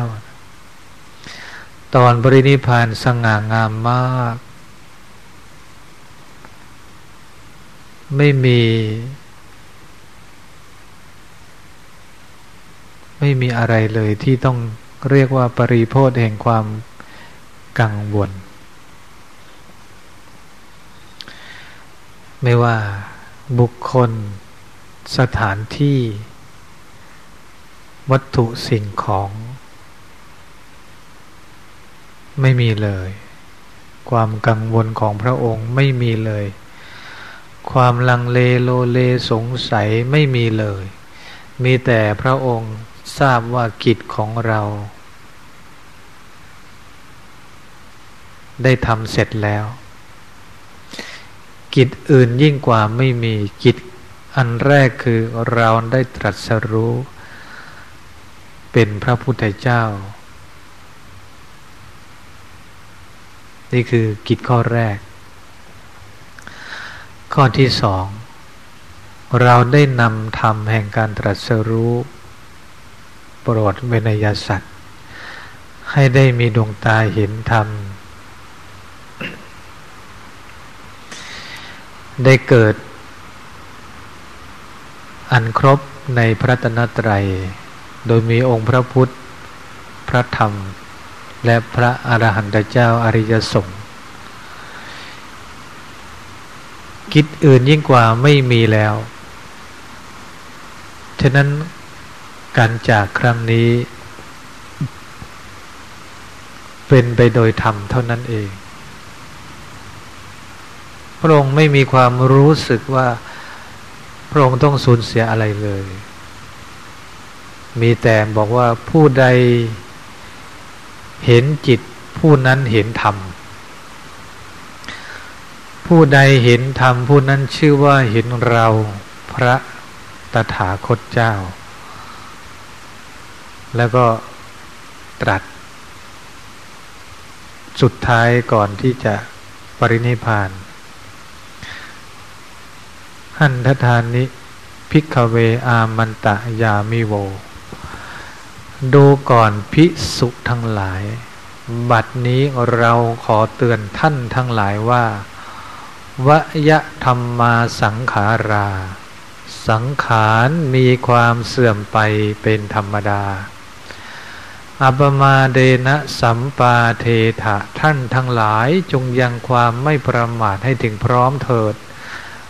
ตอนบริณิพานสง่างามมาก ไม่มี ไม่มีอะไรเลยที่ต้องเรียกว่าปริโพธแห่งความกังวล ไม่ว่าบุคคล สถานที่ วัตถุสิ่งของ ไม่มีเลย ความกังวลของพระองค์ไม่มีเลย ความลังเลโลเลสงสัยไม่มีเลย มีแต่พระองค์ทราบว่ากิจของเรา ได้ทำเสร็จแล้ว กิจอื่นยิ่งกว่าไม่มีกิจอันแรกคือเราได้ตรัสรู้ เป็นพระพุทธเจ้า นี่คือกิจข้อแรก ข้อที่สองเราได้นำธรรมแห่งการตรัสรู้โปรดเวนยสัตว์ ให้ได้มีดวงตาเห็นธรรม ได้เกิด อันครบในพระตนตรัย โดยมีองค์พระพุทธ พระธรรม และพระอรหันตเจ้าอริยสงฆ์ กิจอื่นยิ่งกว่าไม่มีแล้ว ฉะนั้นการจากครั้งนี้ เป็นไปโดยธรรมเท่านั้นเอง พระองค์ไม่มีความรู้สึกว่าพระองค์ต้องสูญเสียอะไรเลย มีแต่บอกว่าผู้ใดเห็นจิตผู้นั้นเห็นธรรม ผู้ใดเห็นธรรมผู้นั้นชื่อว่าเห็นเราพระตถาคตเจ้า แล้วก็ตรัส สุดท้ายก่อนที่จะปรินิพาน หันทธานิพิกเวอามันตะยามิโว ดูก่อนพิสุทั้งหลาย บัดนี้เราขอเตือนท่านทั้งหลายว่า วยธรรมมาสังขารา สังขารมีความเสื่อมไปเป็นธรรมดา อัปมาเดนะสัมปาเทถะท่านทั้งหลายจงยังความไม่ประมาทให้ถึงพร้อมเถิด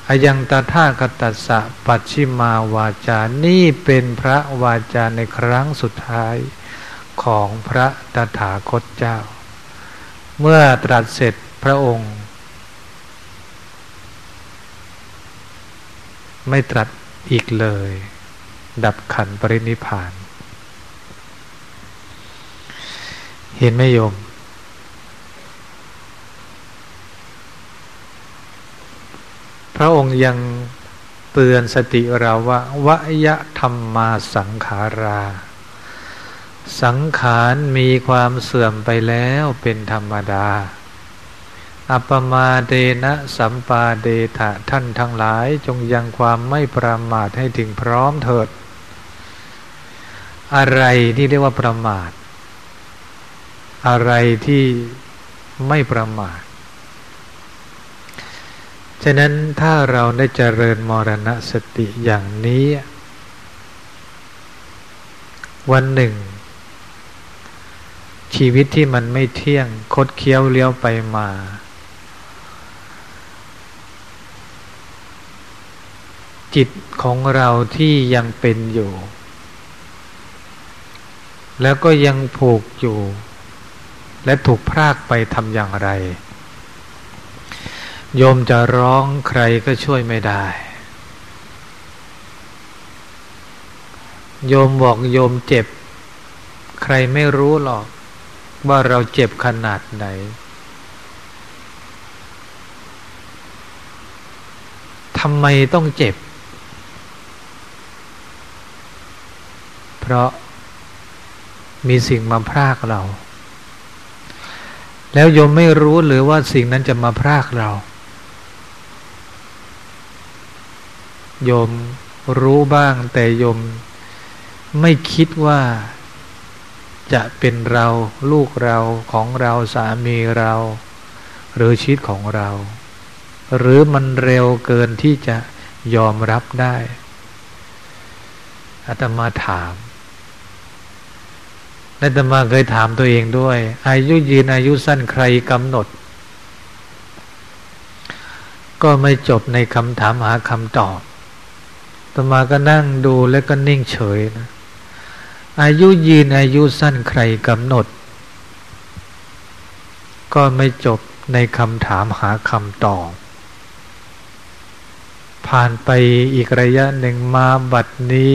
อายังตถาคตัสสะปัจฉิมาวาจานี่เป็นพระวาจาในครั้งสุดท้ายของพระตถาคตเจ้า เมื่อตรัสเสร็จพระองค์ ไม่ตรัสอีกเลย ดับขันปรินิพาน เห็นไหมโยม พระองค์ยังเตือนสติเราว่าวะยะธรรมมาสังขารา สังขารมีความเสื่อมไปแล้วเป็นธรรมดา อัปมาเดนะสัมปาเดทะท่านทั้งหลายจงยังความไม่ประมาทให้ถึงพร้อมเถิด อะไรที่เรียกว่าประมาท อะไรที่ไม่ประมาท ฉะนั้นถ้าเราได้เจริญมรณสติอย่างนี้ วันหนึ่ง ชีวิตที่มันไม่เที่ยงคดเคี้ยวเลี้ยวไปมา จิตของเราที่ยังเป็นอยู่ แล้วก็ยังผูกอยู่ และถูกพรากไปทำอย่างไร โยมจะร้องใครก็ช่วยไม่ได้ โยมบอกโยมเจ็บ ใครไม่รู้หรอก ว่าเราเจ็บขนาดไหนทำไมต้องเจ็บ เพราะมีสิ่งมาพรากเรา แล้วโยมไม่รู้หรือว่าสิ่งนั้นจะมาพรากเรา โยมรู้บ้างแต่โยมไม่คิดว่าจะเป็นเราลูกเราของเราสามีเรา หรือชีวิตของเรา หรือมันเร็วเกินที่จะยอมรับได้อาตมาถาม และตมาเคยถามตัวเองด้วย อายุยืนอายุสั้นใครกำหนด ก็ไม่จบในคำถามหาคำตอบตมาก็นั่งดูแล้วก็นิ่งเฉยนะอายุยืนอายุสั้นใครกำหนด ก็ไม่จบในคำถามหาคำตอบ ผ่านไปอีกระยะหนึ่งมาบัดนี้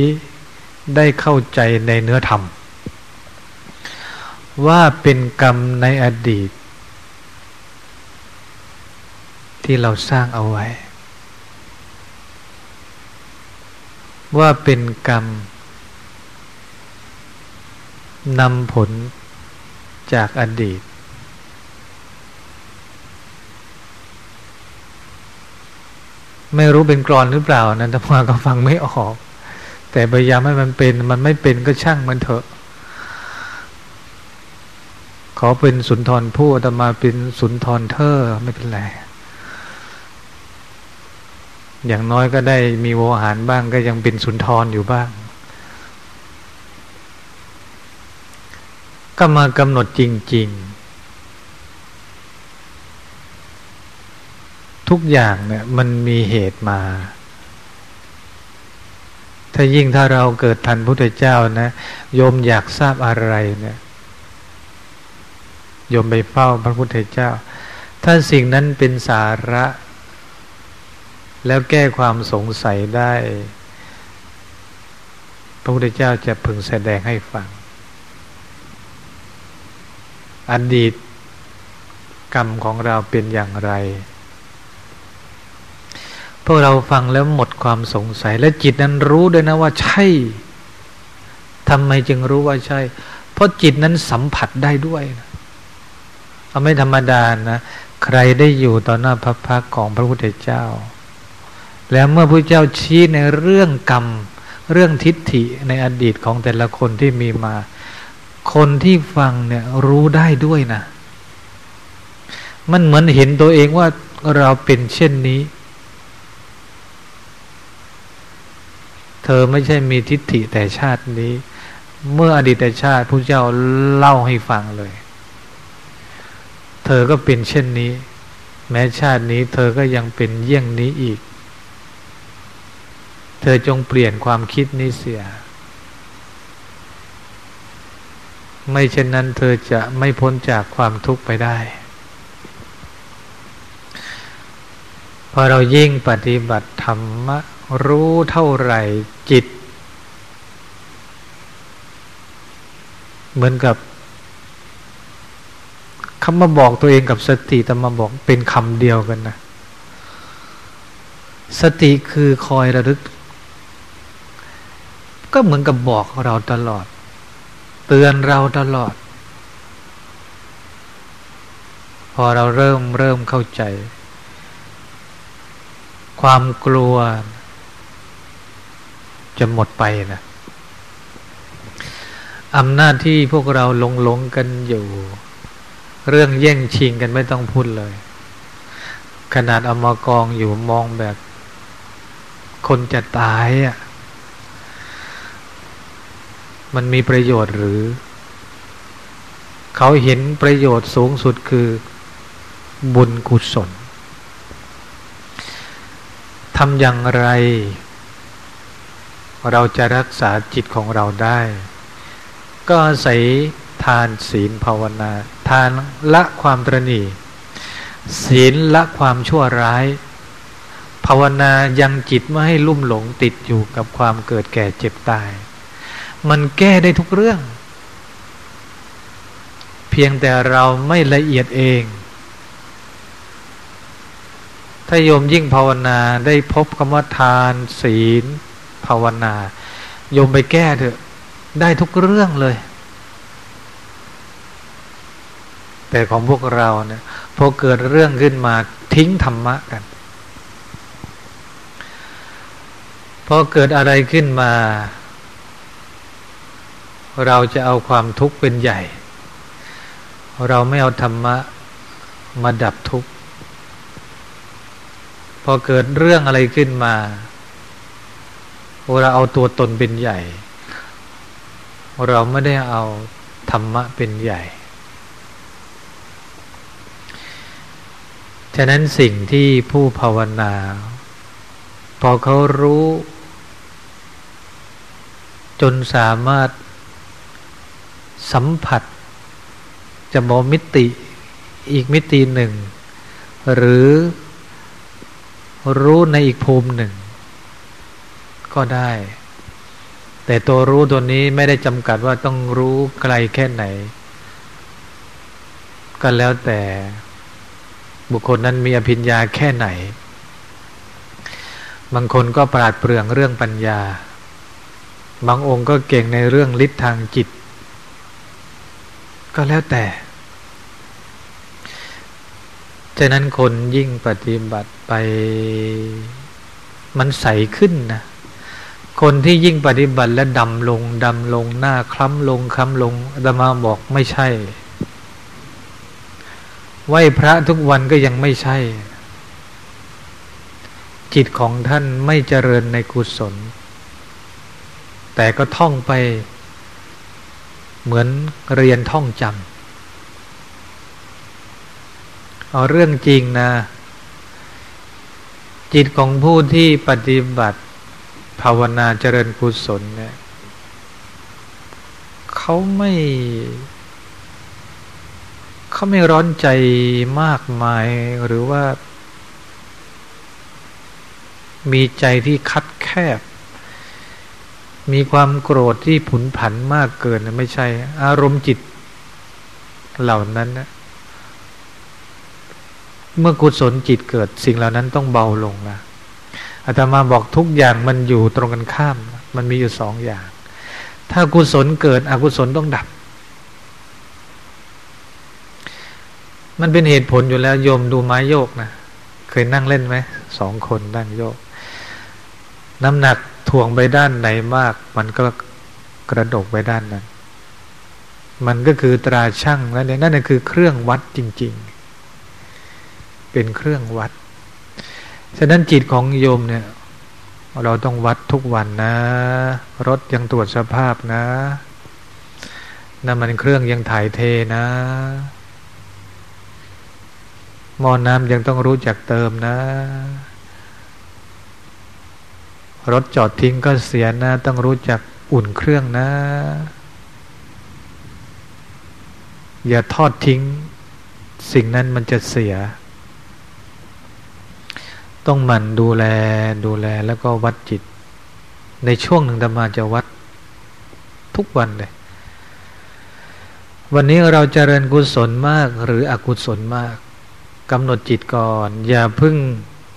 ได้เข้าใจในเนื้อธรรม ว่าเป็นกรรมในอดีต ที่เราสร้างเอาไว้ ว่าเป็นกรรมนำผลจากอดีต ไม่รู้เป็นกรอนหรือเปล่านั้นทมาก็ฟังไม่ออก แต่พยายามให้มันเป็น มันไม่เป็นก็ช่างมันเถอะ ขอเป็นสุนทรผู้แต่มาเป็นสุนทรเธอไม่เป็นไร อย่างน้อยก็ได้มีโวหารบ้างก็ยังเป็นสุนทรอยู่บ้าง ก็มากำหนดจริง ๆ ทุกอย่างเนี่ยมันมีเหตุมา ถ้ายิ่งถ้าเราเกิดทันพุทธเจ้านะโยมอยากทราบอะไรเนี่ย โยมไปเฝ้าพระพุทธเจ้า ถ้าสิ่งนั้นเป็นสาระ แล้วแก้ความสงสัยได้ พระพุทธเจ้าจะพึงแสดงให้ฟัง อดีตกรรมของเราเป็นอย่างไร พวกเราฟังแล้วหมดความสงสัย และจิตนั้นรู้ด้วยนะว่าใช่ทำไมจึงรู้ว่าใช่ เพราะจิตนั้นสัมผัสได้ด้วยนะ เอาไม่ธรรมดานะใครได้อยู่ต่อหน้าพระพักของพระพุทธเจ้า แล้วเมื่อพระเจ้าชี้ในเรื่องกรรม เรื่องทิฏฐิในอดีตของแต่ละคนที่มีมา คนที่ฟังเนี่ยรู้ได้ด้วยนะ มันเหมือนเห็นตัวเองว่าเราเป็นเช่นนี้ เธอไม่ใช่มีทิฏฐิแต่ชาตินี้ เมื่ออดีตชาติพระเจ้าเล่าให้ฟังเลย เธอก็เป็นเช่นนี้ แม้ชาตินี้เธอก็ยังเป็นเยี่ยงนี้อีก เธอจงเปลี่ยนความคิดนี้เสีย ไม่เช่นนั้นเธอจะไม่พ้นจากความทุกข์ไปได้พอเรายิ่งปฏิบัติธรรมรู้เท่าไหร่จิต เหมือนกับ คำมาบอกตัวเองกับสติแต่มาบอกเป็นคำเดียวกันนะ สติคือคอยระลึก ก็เหมือนกับบอกเราตลอด เตือนเราตลอด พอเราเริ่มเริ่มเข้าใจ ความกลัว จะหมดไปนะอำนาจที่พวกเราหลงลงกันอยู่ เรื่องแย่งชิงกันไม่ต้องพูดเลย ขนาดเอามากองอยู่มองแบบ คนจะตายอะ มันมีประโยชน์หรือ เขาเห็นประโยชน์สูงสุดคือบุญกุศลทำอย่างไร เราจะรักษาจิตของเราได้ ก็อาศัยทานศีลภาวนา ทานละความตรณีศีลละความชั่วร้าย ภาวนายังจิตไม่ให้ลุ่มหลงติดอยู่กับความเกิดแก่เจ็บตาย มันแก้ได้ทุกเรื่อง เพียงแต่เราไม่ละเอียดเอง ถ้าโยมยิ่งภาวนาได้พบคำว่าทาน ศีล ภาวนา โยมไปแก้เถอะ ได้ทุกเรื่องเลย แต่ของพวกเราเนี่ยพอเกิดเรื่องขึ้นมาทิ้งธรรมะกันพอเกิดอะไรขึ้นมา เราจะเอาความทุกข์เป็นใหญ่ เราไม่เอาธรรมะมาดับทุกข์พอเกิดเรื่องอะไรขึ้นมา เราเอาตัวตนเป็นใหญ่ เราไม่ได้เอาธรรมะเป็นใหญ่ ฉะนั้นสิ่งที่ผู้ภาวนา พอเขารู้ จนสามารถสัมผัส จะมองมิติอีกมิติหนึ่ง หรือรู้ในอีกภูมิหนึ่ง ก็ได้ แต่ตัวรู้ตัวนี้ไม่ได้จำกัดว่าต้องรู้ไกลแค่ไหน ก็แล้วแต่ บุคคลนั้นมีอภิญญาแค่ไหน บางคนก็ปราดเปรื่องเรื่องปัญญา บางองค์ก็เก่งในเรื่องฤทธิ์ทางจิต ก็แล้วแต่ฉะนั้นคนยิ่งปฏิบัติไปมันใสขึ้นนะคนที่ยิ่งปฏิบัติและดำลงดำลงหน้าคล้ำลงคล้ำลงอาตมาบอกไม่ใช่ ไหวพระทุกวันก็ยังไม่ใช่ จิตของท่านไม่เจริญในกุศล แต่ก็ท่องไป เหมือนเรียนท่องจำเอาเรื่องจริงนะ จิตของผู้ที่ปฏิบัติภาวนาเจริญกุศลเนี่ยเขาไม่ เขาไม่ร้อนใจมากมาย หรือว่า มีใจที่คัดแคบ มีความโกรธที่ผุนผันมากเกินไม่ใช่ อารมณ์จิตเหล่านั้นนะเมื่อกุศลจิตเกิดสิ่งเหล่านั้นต้องเบาลงนะอาตมาบอกทุกอย่างมันอยู่ตรงกันข้าม มันมีอยู่สองอย่าง ถ้ากุศลเกิดอกุศลต้องดับ มันเป็นเหตุผลอยู่แล้วโยมดูไม้โยกนะเคยนั่งเล่นไหมสองคนนั่งโยก น้ำหนักถ่วงไปด้านไหนมาก มันก็กระดกไปด้านนั้น มันก็คือตราช่างแล้วเนี่ยนั่นคือเครื่องวัดจริง ๆ เป็นเครื่องวัด ฉะนั้นจิตของโยมเนี่ย เราต้องวัดทุกวันนะ รถยังตรวจสภาพนะน้ำมันเครื่องยังถ่ายเทนะ หม้อน้ำยังต้องรู้จักเติมนะ รถจอดทิ้งก็เสียนะ ต้องรู้จักอุ่นเครื่องนะ อย่าทอดทิ้ง สิ่งนั้นมันจะเสีย ต้องหมั่นดูแลดูแลแล้วก็วัดจิต ในช่วงหนึ่งธรรมาจะวัดทุกวันเลย วันนี้เราจเจริญกุศลมากหรืออกุศลมาก กำหนดจิตก่อน อย่าพึ่ง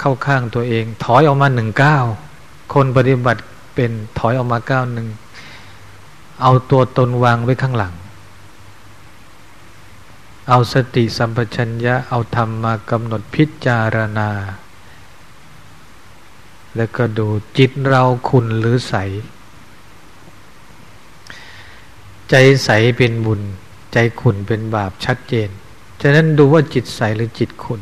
เข้าข้างตัวเอง ถอยออกมาหนึ่งก้าวคนปฏิบัติเป็นถอยออกมาก้าวหนึ่งเอาตัวตนวางไว้ข้างหลัง เอาสติสัมปชัญญะเอาธรรมมากำหนดพิจารณา แล้วก็ดูจิตเราขุนหรือใส ใจใสเป็นบุญ ใจขุนเป็นบาปชัดเจน ฉะนั้นดูว่าจิตใสหรือจิตขุน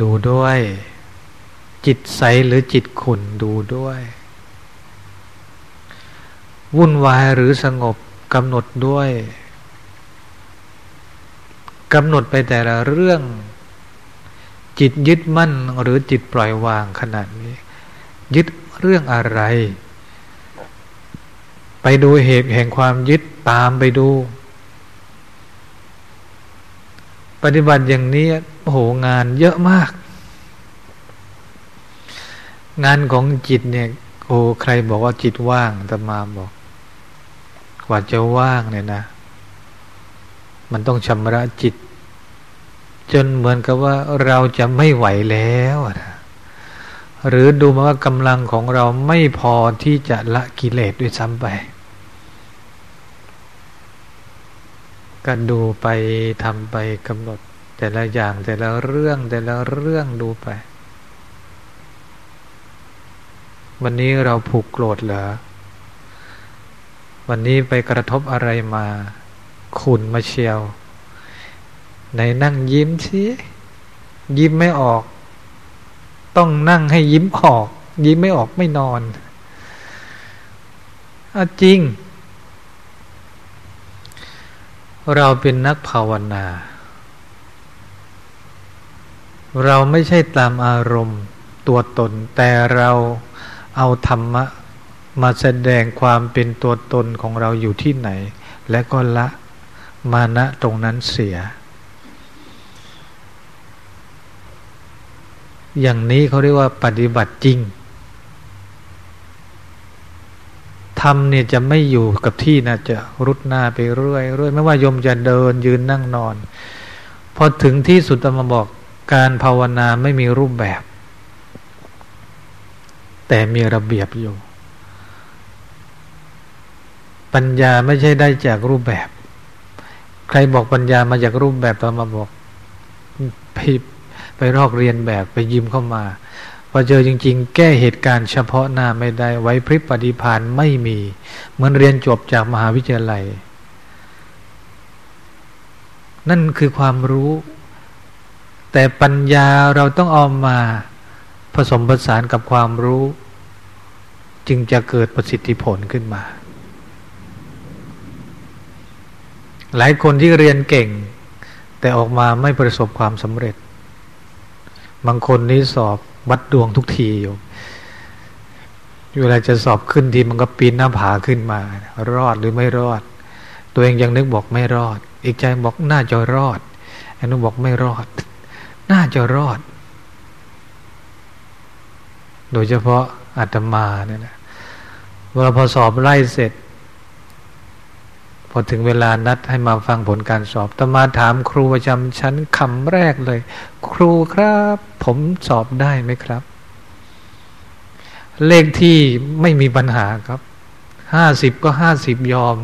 ดูด้วย จิตใสหรือจิตขุนดูด้วย วุ่นวายหรือสงบกำหนดด้วยกำหนดไปแต่ละเรื่อง จิตยึดมั่นหรือจิตปล่อยวางขนาดนี้ ยึดเรื่องอะไร ไปดูเหตุแห่งความยึดตามไปดู ปฏิบัติอย่างนี้โหงานเยอะมาก งานของจิตเนี่ยโอ้ใครบอกว่าจิตว่างตมาบอก กว่าจะว่างเนี่ยนะ มันต้องชำระจิต จนเหมือนกับว่าเราจะไม่ไหวแล้วนะหรือดูมาว่ากำลังของเราไม่พอที่จะละกิเลสด้วยซ้ำไป ก็ดูไปทำไปกำหนด แต่ละอย่างแต่ละเรื่องแต่ละเรื่องดูไป วันนี้เราผูกโกรธเหรอวันนี้ไปกระทบอะไรมาขุนมาเชียวในนั่งยิ้มสิยิ้มไม่ออก ต้องนั่งให้ยิ้มออก ยิ้มไม่ออกไม่นอนอจริง เราเป็นนักภาวนา เราไม่ใช่ตามอารมณ์ตัวตน แต่เราเอาธรรมะมาแสดงความเป็นตัวตนของเราอยู่ที่ไหน และก็ละมานะตรงนั้นเสีย อย่างนี้เขาเรียกว่าปฏิบัติจริง ทำเนี่ยจะไม่อยู่กับที่นะจะรุดหน้าไปเรื่อยเรื่อยไม่ว่ายมจะเดินยืนนั่งนอน พอถึงที่สุดมาบอกการภาวนาไม่มีรูปแบบ แต่มีระเบียบอยู่ ปัญญาไม่ใช่ได้จากรูปแบบ ใครบอกปัญญามาจากรูปแบบตอมาบอกผิดไปรอกเรียนแบบไปยิมเข้ามา พอเจอจริง ๆ แก้เหตุการณ์เฉพาะหน้าไม่ได้ ไว้พริบปฏิพานไม่มี เหมือนเรียนจบจากมหาวิทยาลัย นั่นคือความรู้ แต่ปัญญาเราต้องเอามาผสมผสานกับความรู้ จึงจะเกิดประสิทธิผลขึ้นมา หลายคนที่เรียนเก่ง แต่ออกมาไม่ประสบความสำเร็จ บางคนนี้สอบ วัดดวงทุกทีอยู่เวลาจะสอบขึ้นทีมันก็ปีนหน้าผาขึ้นมา รอดหรือไม่รอด ตัวเองยังนึกบอกไม่รอด อีกใจบอกน่าจะรอดอันนู้นบอกไม่รอด น่าจะรอด โดยเฉพาะอาตมาเนี่ยนะเวลาพอสอบไล่เสร็จ อถึงเวลานัดให้มาฟังผลการสอบตมาถามครูประจำชั้นคำแรกเลย ครูครับ ผมสอบได้ไหมครับ เลขที่ไม่มีปัญหาครับห้าสิบก็ห้าสิบยอม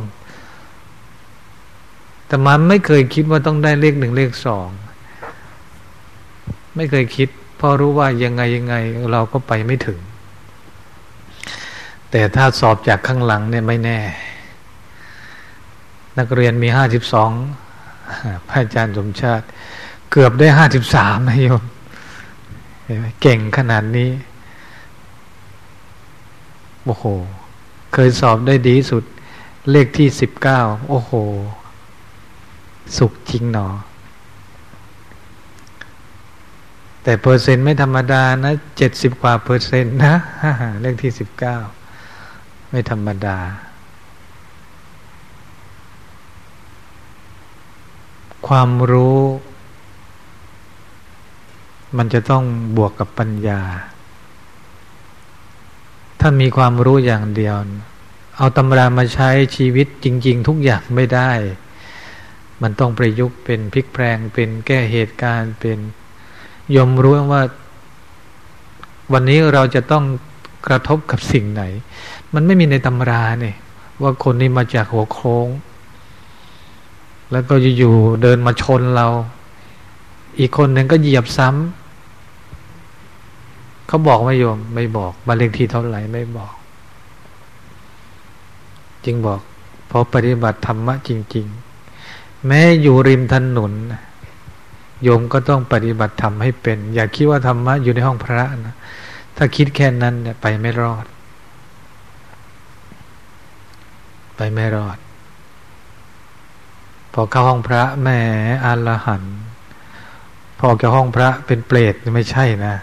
แต่มันไม่เคยคิดว่าต้องได้เลขหนึ่งเลขสองไม่เคยคิด เพราะรู้ว่ายังไงยังไงเราก็ไปไม่ถึง แต่ถ้าสอบจากข้างหลังเนี่ยไม่แน่ นักเรียนมีห้าสิบสองพระอาจารย์สมชาติ เกือบได้ห้าสิบสามนะโยมเก่งขนาดนี้โอ้โห เคยสอบได้ดีสุด เลขที่สิบเก้าโอ้โห สุขจริงหนอ แต่เปอร์เซ็นต์ไม่ธรรมดานะเจ็ดสิบกว่าเปอร์เซ็นต์นะเลขที่สิบเก้าไม่ธรรมดา ความรู้ มันจะต้องบวกกับปัญญาถ้ามีความรู้อย่างเดียว เอาตำรามาใช้ชีวิตจริง ๆ ทุกอย่างไม่ได้ มันต้องประยุกต์เป็นพลิกแปลงเป็นแก้เหตุการณ์เป็นยมรู้ว่า วันนี้เราจะต้องกระทบกับสิ่งไหน มันไม่มีในตำราเนี่ยว่าคนนี้มาจากหัวโค้ง แล้วก็อยู่ๆเดินมาชนเรา อีกคนหนึ่งก็เหยียบซ้ำเขาบอกไม่โยม ไม่บอกบ้านเลขที่เท่าไหร่ไม่บอกจริงบอกพราะปฏิบัติธรรมะจริง ๆ แม้อยู่ริมถนนโยมก็ต้องปฏิบัติธรรมให้เป็น อย่าคิดว่าธรรมะอยู่ในห้องพระนะถ้าคิดแค่นั้นเนี่ยไปไม่รอด ไปไม่รอด พอเข้าห้องพระแม่อรหันพอเข้าห้องพระเป็นเปรตไม่ใช่นะ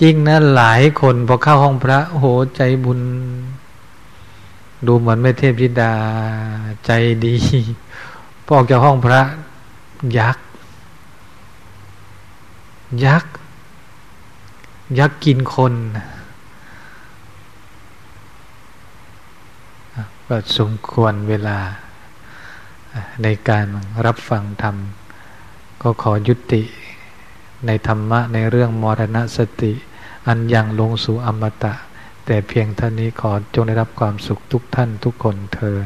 จริงนะหลายคนพอเข้าห้องพระโหใจบุญ ดูเหมือนไม่เทพธิดาใจดีพอออกจากห้องพระ ยักษ์ยักษ์ยักษ์กินคน ก็สมควรเวลาในการรับฟังธรรม ก็ขอยุติในธรรมะในเรื่องมรณสติ อันยังลงสู่อมตะ แต่เพียงเท่านี้ขอจงได้รับความสุขทุกท่านทุกคนเทอ